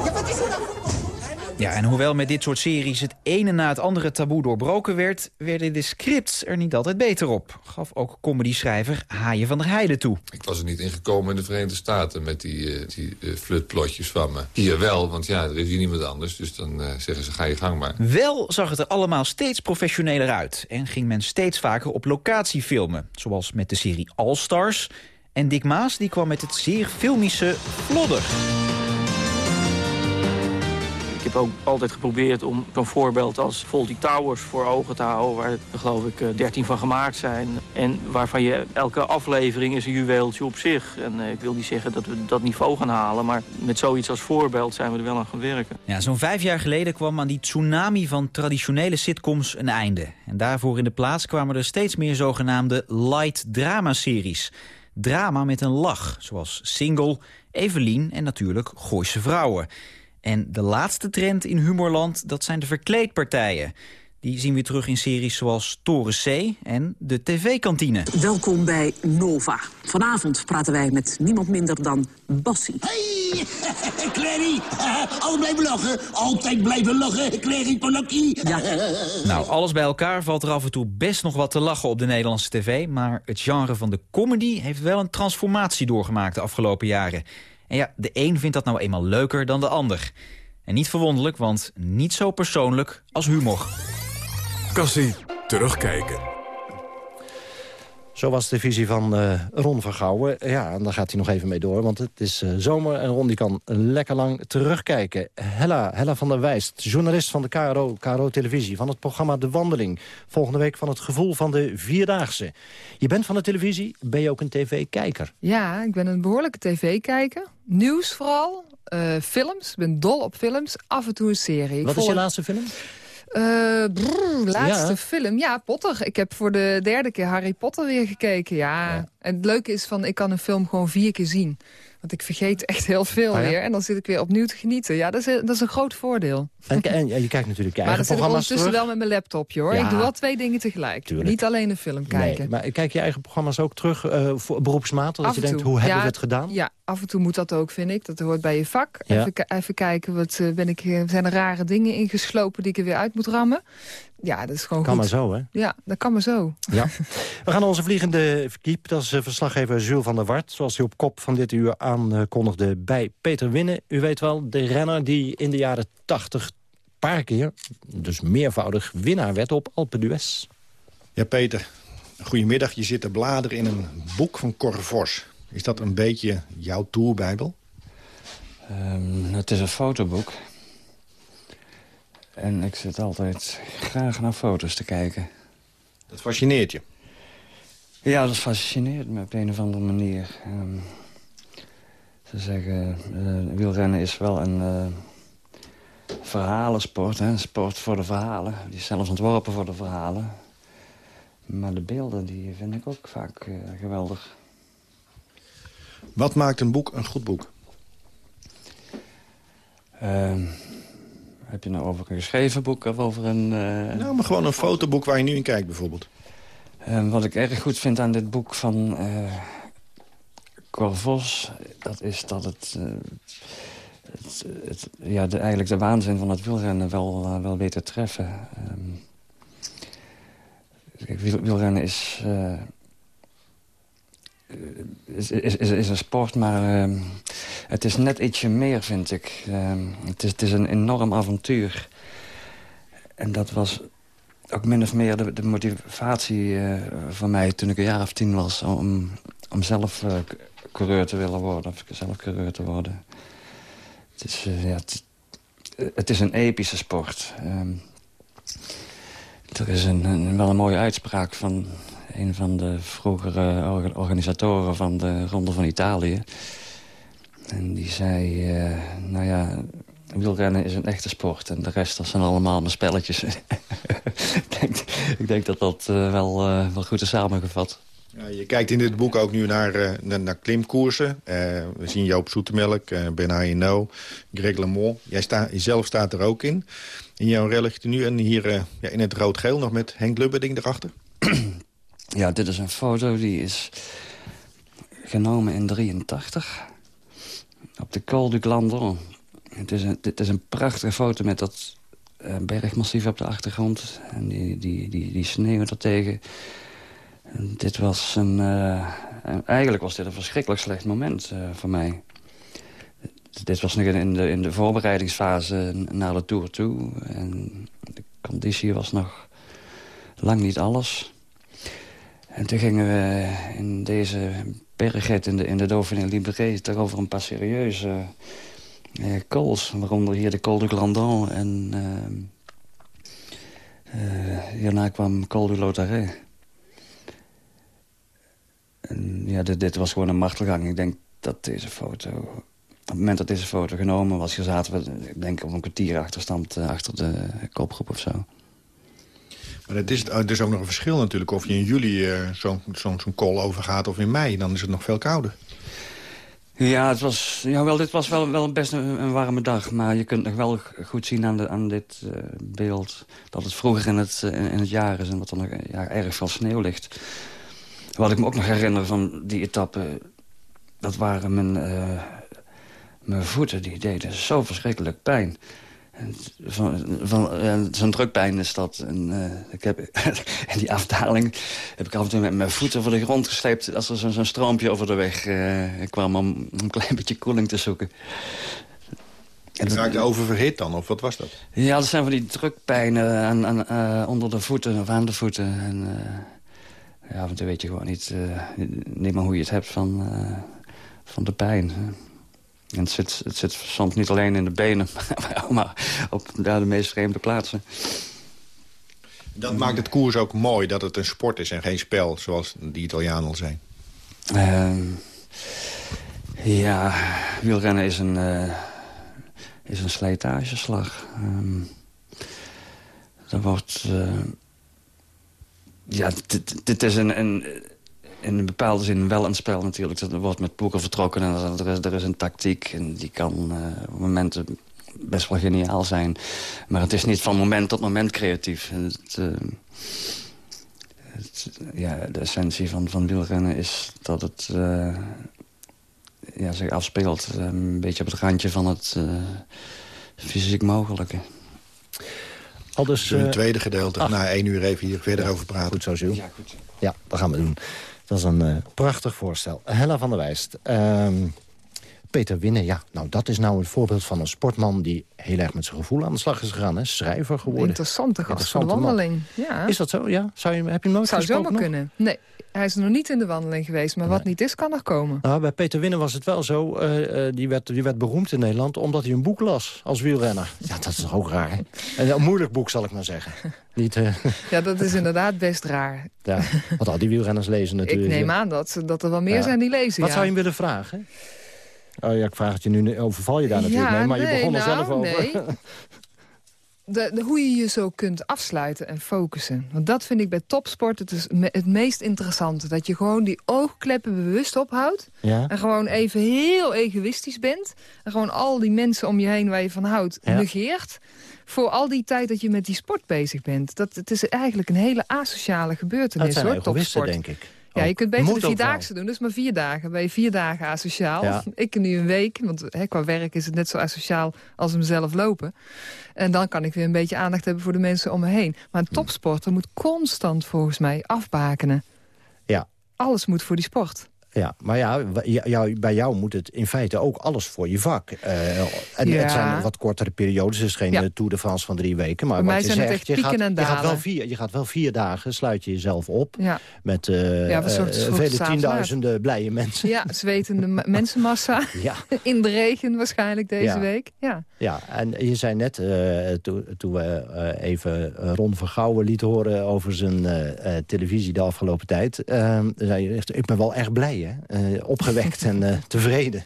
Ja, wat is er dan? Ja, en hoewel met dit soort series het ene na het andere taboe doorbroken werd... werden de scripts er niet altijd beter op. Gaf ook comedyschrijver Haaien van der Heijden toe. Ik was er niet ingekomen in de Verenigde Staten met die, uh, die uh, flutplotjes van me. Hier wel, want ja, er is hier niemand anders. Dus dan uh, zeggen ze, ga je gang maar. Wel zag het er allemaal steeds professioneler uit. En ging men steeds vaker op locatie filmen. Zoals met de serie All Stars. En Dick Maas die kwam met het zeer filmische Flodder. Heb ook altijd geprobeerd om zo'n voorbeeld als Faulty Towers voor ogen te houden... waar er geloof ik 13 van gemaakt zijn. En waarvan je elke aflevering is een juweeltje op zich. En uh, ik wil niet zeggen dat we dat niveau gaan halen... maar met zoiets als voorbeeld zijn we er wel aan gaan werken. Ja, Zo'n vijf jaar geleden kwam aan die tsunami van traditionele sitcoms een einde. En daarvoor in de plaats kwamen er steeds meer zogenaamde light drama-series. Drama met een lach, zoals Single, Evelien en natuurlijk Gooise Vrouwen... En de laatste trend in Humorland, dat zijn de verkleedpartijen. Die zien we terug in series zoals Toren C en de TV-kantine. Welkom bij Nova. Vanavond praten wij met niemand minder dan Bassie. Hey, Clary, altijd blijven lachen. Altijd blijven lachen, Clary Polakkie. Ja. Nou, alles bij elkaar valt er af en toe best nog wat te lachen op de Nederlandse tv. Maar het genre van de comedy heeft wel een transformatie doorgemaakt de afgelopen jaren. En ja, de een vindt dat nou eenmaal leuker dan de ander. En niet verwonderlijk, want niet zo persoonlijk als humor. Cassie, terugkijken. Zo was de visie van uh, Ron Vergouwen. Ja, en daar gaat hij nog even mee door, want het is uh, zomer... en Ron die kan lekker lang terugkijken. Hella, Hella van der Wijst, journalist van de KRO, KRO Televisie... van het programma De Wandeling. Volgende week van het gevoel van de Vierdaagse. Je bent van de televisie, ben je ook een tv-kijker? Ja, ik ben een behoorlijke tv-kijker. Nieuws vooral, uh, films. Ik ben dol op films. Af en toe een serie. Wat is je laatste film? Uh, brrr, laatste Ja. film. Ja, Potter. Ik heb voor de derde keer Harry Potter weer gekeken. Ja. En het leuke is van, ik kan een film gewoon vier keer zien. Want ik vergeet echt heel veel Ah, ja? weer. En dan zit ik weer opnieuw te genieten. Ja, dat is, dat is een groot voordeel. En, je kijkt natuurlijk je Maar eigen dan zit ik ondertussen terug. wel met mijn laptopje hoor. Ja. Ik doe wel twee dingen tegelijk. Tuurlijk. Niet alleen een film kijken. Nee, maar kijk je eigen programma's ook terug eh, voor beroepsmatig? Dat je en denkt, hoe hebben we het gedaan? Ja, af en toe moet dat ook, vind ik. Dat hoort bij je vak. Even, even kijken, wat eh, ben ik, eh, zijn er rare dingen ingeslopen die ik er weer uit moet rammen? Ja, dat is gewoon Kan goed. maar zo, hè? Ja, dat kan maar zo. Ja. We gaan onze vliegende kiep. Dat is eh, verslaggever Jules van der Wart. Zoals hij op kop van dit uur aankondigde bij Peter Winnen. U weet wel, de renner die in de jaren 80 paar keer, dus meervoudig, winnaar werd op Alpe d'Huez. Ja, Peter. Goedemiddag. Je zit te bladeren in een boek van Cor Vos. Is dat een beetje jouw tourbijbel? Ehm, het is een fotoboek. En ik zit altijd graag naar foto's te kijken. Dat fascineert je? Ja, dat fascineert me op een of andere manier. Ehm, ze zeggen, eh, wielrennen is wel een eh, verhalensport. Hè? Een sport voor de verhalen. Die is zelfs ontworpen voor de verhalen. Maar de beelden die vind ik ook vaak eh, geweldig. Wat maakt een boek een goed boek? Ehm, heb je nou over een geschreven boek of over een... eh, Nou, maar gewoon een fotoboek waar je nu in kijkt bijvoorbeeld. Eh, wat ik erg goed vind aan dit boek van eh Cor Vos... dat is dat het, het, het- ja, de, eigenlijk de waanzin van het wielrennen wel, wel weet te treffen. Wiel- wielrennen is, is, is, is, een sport, maar ehm, het is net ietsje meer, vind ik. Ehm, het, is, het is een enorm avontuur. En dat was ook min of meer de, motivatie eh, van mij toen ik een jaar of tien was... om, om zelf eh, coureur te willen worden, of zelf coureur te worden. Het is, eh, ja, het, is een epische sport. Ehm, er is een- wel een mooie uitspraak van een van de vroegere orga- organisatoren van de Ronde van Italië. En die zei, eh, nou ja, wielrennen is een echte sport en de rest dat zijn allemaal maar spelletjes. ik, denk, ik denk dat dat eh, wel, eh, wel goed is samengevat. Ja, je kijkt in dit boek ook nu naar, naar, naar klimkoersen. We zien Joop Zoetemelk, uh, Hinault, Greg LeMond. Jij sta, jezelf staat er ook in. In jouw relletje nu en hier ja, in het rood-geel nog met Henk Lubberding erachter. Ja, dit is een foto die is genomen in 83 op de Col du Glandon. Het is een, dit is een prachtige foto met dat eh, bergmassief op de achtergrond. En die, die, die, die sneeuw ertegen. En dit was een... eh, en eigenlijk was dit een verschrikkelijk slecht moment eh, voor mij. Dit was nog in de, in de voorbereidingsfase naar de Tour toe. En de conditie was nog lang niet alles. En toen gingen we in deze berghet in de, in de Dauphiné Libéré... toch over een paar serieuze eh, cols. Waaronder hier de Col du Glandon en... eh, hierna kwam Col du Lautaret. En ja, dit, dit was gewoon een martelgang. Ik denk dat deze foto... Op het moment dat deze foto genomen was, zaten we ik denk op een kwartier achterstand achter de kopgroep of zo. Maar het is, ook nog een verschil natuurlijk of je in juli eh, zo'n zo'n call overgaat of in mei. Dan is het nog veel kouder. Ja, het was, jawel, dit was wel, wel best een, warme dag. Maar je kunt nog wel goed zien aan, de, aan dit uh, beeld... dat het vroeger in het, uh, in het jaar is en dat er nog ja, erg veel sneeuw ligt. Wat ik me ook nog herinner van die etappe... dat waren mijn, mijn voeten, die deden zo verschrikkelijk pijn. Van, van, Zo'n drukpijn is dat. En, uh, ik heb, in die afdaling heb ik af en toe met mijn voeten over de grond gesleept... als er zo'n zo stroompje over de weg uh, kwam om, een klein beetje koeling te zoeken. En dat raakte oververhit dan, of wat was dat? Ja, dat zijn van die drukpijnen aan, aan, uh, onder de voeten of aan de voeten. En, ja, af en toe weet je gewoon niet, niet meer hoe je het hebt van, van de pijn. En het zit, het zit soms niet alleen in de benen, maar op ja, de meest vreemde plaatsen. Dat maakt het koers ook mooi, dat het een sport is en geen spel, zoals die Italianen al zijn. Uh, ja, wielrennen is een, uh, is een slijtageslag. Um, er wordt... Uh, ja, dit is een... een in een bepaalde zin wel een spel natuurlijk. Er wordt met poeken vertrokken en er is, er is een tactiek. En die kan uh, op momenten best wel geniaal zijn. Maar het is niet van moment tot moment creatief. Het, uh, het, ja, de essentie van, van wielrennen is dat het uh, ja, zich afspeelt. een beetje op het randje van het fysiek mogelijke. Al dus, een tweede gedeelte. Ach. Na één uur even hier verder ja, over praten. Goed zo, Jules. Ja, goed. Ja, dat gaan we doen. Dat is een uh, prachtig voorstel. Hella van der Wijst. Um, Peter Winnen, ja, nou dat is nou een voorbeeld van een sportman... die heel erg met zijn gevoel aan de slag is gegaan. Hè? Schrijver geworden. Interessante gast Interessante wandeling. Ja. Is dat zo, ja? Zou je, heb je hem nooit Zou zomaar nog? kunnen. Nee, hij is nog niet in de wandeling geweest. Maar nee. wat niet is, kan nog komen. Nou, bij Peter Winnen was het wel zo. Uh, uh, die, werd, die werd beroemd in Nederland omdat hij een boek las als wielrenner. Ja, dat is toch ook raar? En een moeilijk boek, zal ik maar zeggen. Niet, uh... Ja, dat is inderdaad best raar. Ja, want al die wielrenners lezen natuurlijk. Ik neem aan dat, dat er wel meer ja. zijn die lezen, Wat ja. zou je hem willen vragen? Oh ja, ik vraag het je nu, overval je daar natuurlijk ja, mee, maar nee, je begon nou, er zelf over. Nee. De, de, hoe je je zo kunt afsluiten en focussen. Want dat vind ik bij topsport het, is me, het meest interessante. Dat je gewoon die oogkleppen bewust ophoudt. Ja. En gewoon even heel egoïstisch bent. En gewoon al die mensen om je heen waar je van houdt Ja. negeert. Voor al die tijd dat je met die sport bezig bent. Dat, het is eigenlijk een hele asociale Dat gebeurtenis zijn hoor, topsport. denk ik. Ja, je kunt beter Moet de. Vierdaagse doen. Dat is maar vier dagen. Ben je vier dagen asociaal. Ja. Ik nu een week. Want hè, qua werk is het net zo asociaal als hem zelf lopen. En dan kan ik weer een beetje aandacht hebben voor de mensen om me heen. Maar een topsporter moet constant volgens mij afbakenen. Ja. Alles moet voor die sport. Ja, maar ja, jou- bij jou moet het in feite ook alles voor je vak. Eh, en Ja. het zijn wat kortere periodes. Het is geen Ja. eh, Tour de France van drie weken. Maar wat je zegt, echt je gaat, en Je gaat, wel vier, je gaat wel vier dagen, sluit je jezelf op. Ja. Met Ja, vroeg vele tienduizenden blije mensen. Ja, zwetende ma- mensenmassa. Ja. In de regen waarschijnlijk deze week. Ja. Ja, en je zei net, toen we even Ron Vergouwen lieten horen... over zijn televisie de afgelopen tijd... zei je echt, ik ben wel erg blij, hè? Eh, opgewekt en eh, tevreden.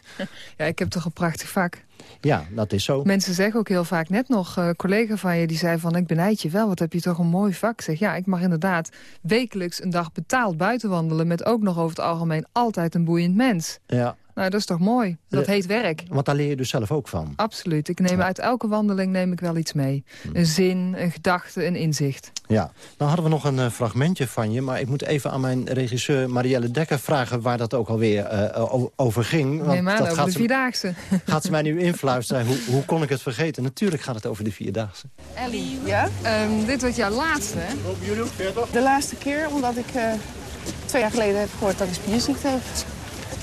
ja, ik heb toch een prachtig vak. Ja, dat is zo. Mensen zeggen ook heel vaak, net nog een collega van je... die zei van, ik benijd je wel, wat heb je toch een mooi vak. Ik zeg, ja, ik mag inderdaad wekelijks een dag betaald buiten wandelen... met ook nog over het algemeen altijd een boeiend mens. Ja, Nou, dat is toch mooi? Dat heet werk. want daar leer je dus zelf ook van. Absoluut. Ik neem uit elke wandeling neem ik wel iets mee. Hm. Een zin, een gedachte, een inzicht. Ja, nou hadden we nog een eh, fragmentje van je... maar ik moet even aan mijn regisseur Marielle Dekker vragen... waar dat ook alweer eh, over ging. Want Neem aan, dat over gaat de ze, Vierdaagse. gaat ze mij nu influisteren. hoe, hoe kon ik het vergeten? Natuurlijk gaat het over de Vierdaagse. Ellie, ja? Ehm, dit wordt jouw laatste, hè? De laatste keer omdat ik eh, twee jaar geleden heb gehoord dat ik spierziekte heb.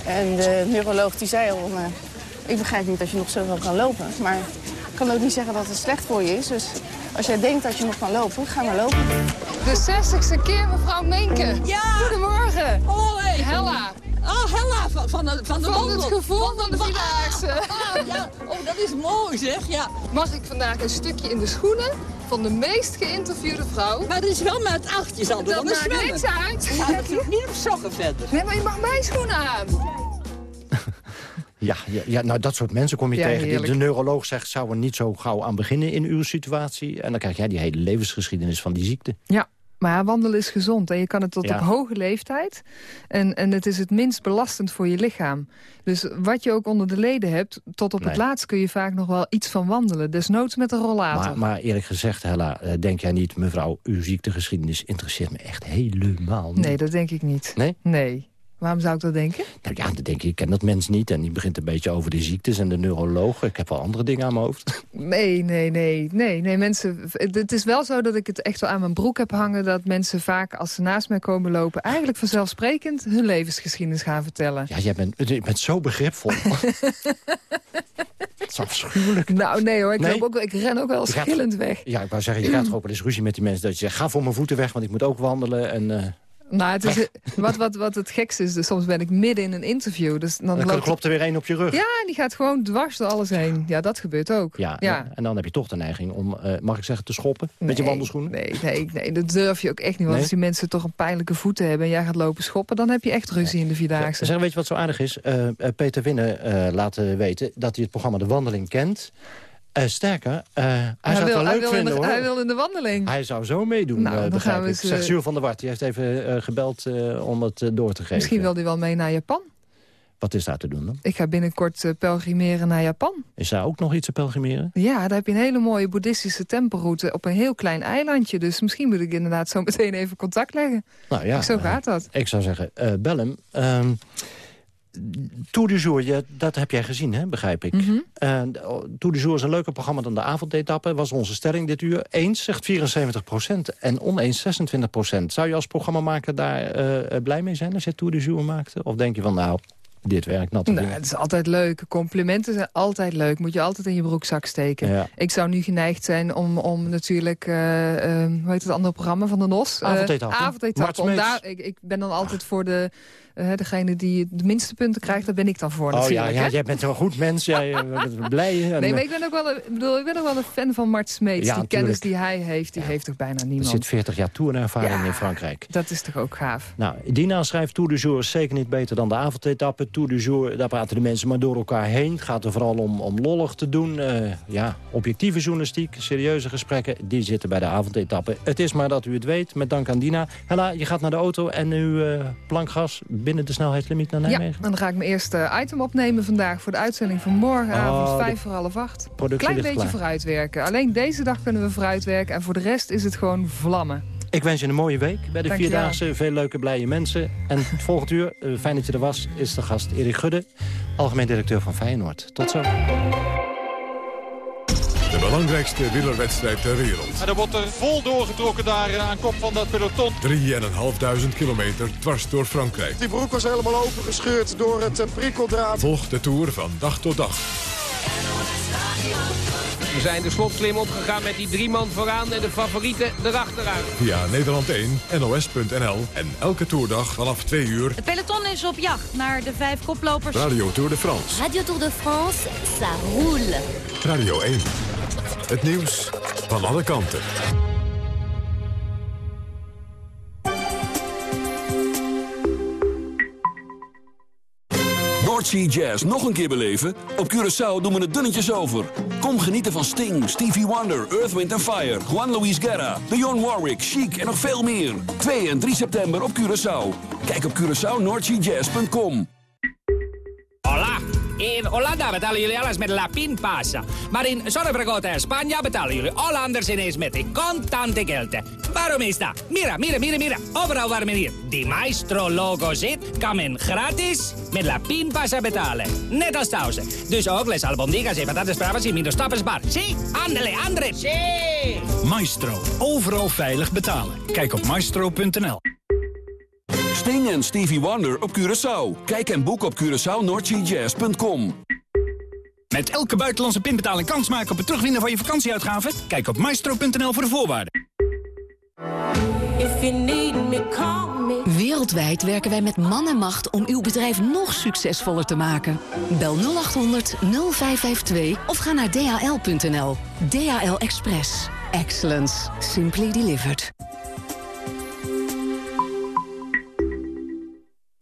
En de neuroloog die zei al, eh, ik begrijp niet dat je nog zoveel kan lopen. Maar ik kan ook niet zeggen dat het slecht voor je is. Dus als jij denkt dat je nog kan lopen, ga maar lopen. De 60ste keer, mevrouw Menke. Ja. Goedemorgen. Hoi. Hella. Oh, Hella, van, van, de, van de Van het gevoel van de Vierdaagse. Ah, ja. Oh, dat is mooi zeg, ja. Mag ik vandaag een stukje in de schoenen van de meest geïnterviewde vrouw? Maar dat is wel met achtjes al, Dat dan maakt zwemmen. niks uit. Ja, dat hoeft niet op sokken verder. Nee, maar je mag mijn schoenen aan. Ja, ja, ja, nou dat soort mensen kom je Ja, tegen. De, heerlijk. de neuroloog zegt, zou er niet zo gauw aan beginnen in uw situatie. En dan krijg jij die hele levensgeschiedenis van die ziekte. Ja, maar wandelen is gezond en je kan het tot Ja. op hoge leeftijd. En, en het is het minst belastend voor je lichaam. Dus wat je ook onder de leden hebt, tot op het laatst kun je vaak nog wel iets van wandelen. Desnoods met een rollator. Maar, maar eerlijk gezegd, Hella, eh, denk jij niet... mevrouw, uw ziektegeschiedenis interesseert me echt helemaal niet. Nee, dat denk ik niet. Nee? Nee. Waarom zou ik dat denken? Nou ja, dan denk ik, ik ken dat mens niet. En die begint een beetje over de ziektes en de neuroloog. Ik heb wel andere dingen aan mijn hoofd. Nee, nee, nee, nee, nee. Mensen, het is wel zo dat ik het echt wel aan mijn broek heb hangen... dat mensen vaak, als ze naast mij komen lopen... eigenlijk vanzelfsprekend hun levensgeschiedenis gaan vertellen. Ja, jij bent, je bent zo begripvol. Het is afschuwelijk. Nou, nee hoor, ik, Nee? ook, ik ren ook wel schillend weg. Ja, ik wou zeggen, je gaat toch ook wel eens ruzie met die mensen... dat je zegt, ga voor mijn voeten weg, want ik moet ook wandelen. En eh, Nou, het is, wat, wat, wat het gekste is, dus soms ben ik midden in een interview. Dus dan klopt er weer één op je rug. Ja, en die gaat gewoon dwars door alles heen. Ja, dat gebeurt ook. Ja, ja. en dan heb je toch de neiging om, eh, mag ik zeggen, te schoppen met je wandelschoenen? Nee, nee, nee, dat durf je ook echt niet. Want Nee? als die mensen toch een pijnlijke voeten hebben... en jij gaat lopen schoppen, dan heb je echt ruzie in de Vierdaagse. Zeg, weet je wat zo aardig is? Eh, Peter Winnen eh laten weten dat hij het programma De Wandeling kent. Eh, sterker, eh, hij, zou het wil, wel hij, leuk vinden, de, hoor. hij wil in de wandeling. Hij zou zo meedoen, Nou, dan begrijp gaan we ik. Zegt Jules van der Wart, die heeft even gebeld om het door te geven. Misschien wil hij wel mee naar Japan. Wat is daar te doen dan? Ik ga binnenkort pelgrimeren naar Japan. Is daar ook nog iets te pelgrimeren? Ja, daar heb je een hele mooie boeddhistische tempelroute op een heel klein eilandje. Dus misschien moet ik inderdaad zo meteen even contact leggen. Nou ja, Zo gaat dat. ik zou zeggen, bel hem. Tour du Jour, dat heb jij gezien, hè, begrijp ik. Eh, Tour du Jour is een leuker programma dan de avondetappe. Was onze stelling dit uur. Eens zegt 74 procent en oneens 26 procent. Zou je als programmamaker daar eh, eh, blij mee zijn als je Tour du Jour maakte? Of denk je van, nou, dit werkt natte Nou, vinger? het is altijd leuk. Complimenten zijn altijd leuk. Moet je altijd in je broekzak steken. Ja. Ik zou nu geneigd zijn om, om natuurlijk... eh, hoe heet het andere programma van de NOS? Om Smeets. daar, ik, ik ben dan altijd voor de, eh, degene die de minste punten krijgt. Daar ben ik dan voor Oh ja, ja, hè? jij bent een goed mens. Jij eh, bent blij. En, Nee, maar ik ben ook wel een, ik bedoel, ik ben ook wel een fan van Mart Smeets. Ja, die kennis die hij heeft, die heeft toch bijna Er niemand. zit 40 jaar tourervaring Ja. in Frankrijk. Dat is toch ook gaaf. Nou, Dina schrijft Tour du Jour is zeker niet beter dan de avondetappe. Tour du Jour, daar praten de mensen maar door elkaar heen. Het gaat er vooral om, om lollig te doen. Eh, ja, objectieve journalistiek, serieuze gesprekken, die zitten bij de avondetappe. Het is maar dat u het weet, met dank aan Dina. Hella, je gaat naar de auto en uw eh, plankgas binnen de snelheidslimiet naar Ja, Nijmegen. en dan ga ik mijn eerste item opnemen vandaag... voor de uitzending van morgenavond, Oh, vijf voor half acht. Klein beetje klaar. vooruitwerken. Alleen deze dag kunnen we vooruitwerken. En voor de rest is het gewoon vlammen. Ik wens je een mooie week bij de Dankjewel. Vierdaagse. Veel leuke, blije mensen. En het volgend uur, eh, fijn dat je er was, is de gast Erik Gudde... algemeen directeur van Feyenoord. Tot zo. Belangrijkste wielerwedstrijd ter wereld. En er wordt er vol doorgetrokken daar eh, aan kop van dat peloton. 3.500 kilometer dwars door Frankrijk. Die broek was helemaal opengescheurd door het eh, prikkeldraad. Volg de Tour van dag tot dag. We zijn de slotklim opgegaan met die drie man vooraan en de favorieten erachteraan. Via Nederland 1, NOS.nl en elke toerdag vanaf 2 uur. Het peloton is op jacht naar de vijf koplopers. Radio Tour de France. Radio Tour de France, ça roule. Radio 1. Het nieuws van alle kanten. Noordsea Jazz nog een keer beleven? Op Curaçao doen we het dunnetjes over. Kom genieten van Sting, Stevie Wonder, Earth, Wind Fire... Juan Luis Guerra, Dionne Warwick, Chic en nog veel meer. 2 en 3 september op Curaçao. Kijk op CuraçaoNoordseaJazz.com. In Hollanda betalen jullie alles met La Pinpasa. Maar in Zorrevergota en Spanje betalen jullie Hollanders ineens met de contante geld. Waarom is dat? Mira, mira, mira, mira. Overal waar men hier die Maestro-logo zit, kan men gratis met La Pinpasa betalen. Net als thuis. Dus ook les albondigas en patatas bravas y minder stappersbar. Sí, andele, andre. Sí. Maestro. Overal veilig betalen. Kijk op maestro.nl. Sting en Stevie Wonder op Curaçao. Kijk en boek op CuraçaoNoordseaJazz.com. Met elke buitenlandse pinbetaling kans maken op het terugwinnen van je vakantieuitgaven? Kijk op maestro.nl voor de voorwaarden. Wereldwijd werken wij met man en macht om uw bedrijf nog succesvoller te maken. Bel 0800 0552 of ga naar dhl.nl. DHL Express. Excellence. Simply delivered.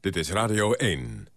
Dit is Radio 1.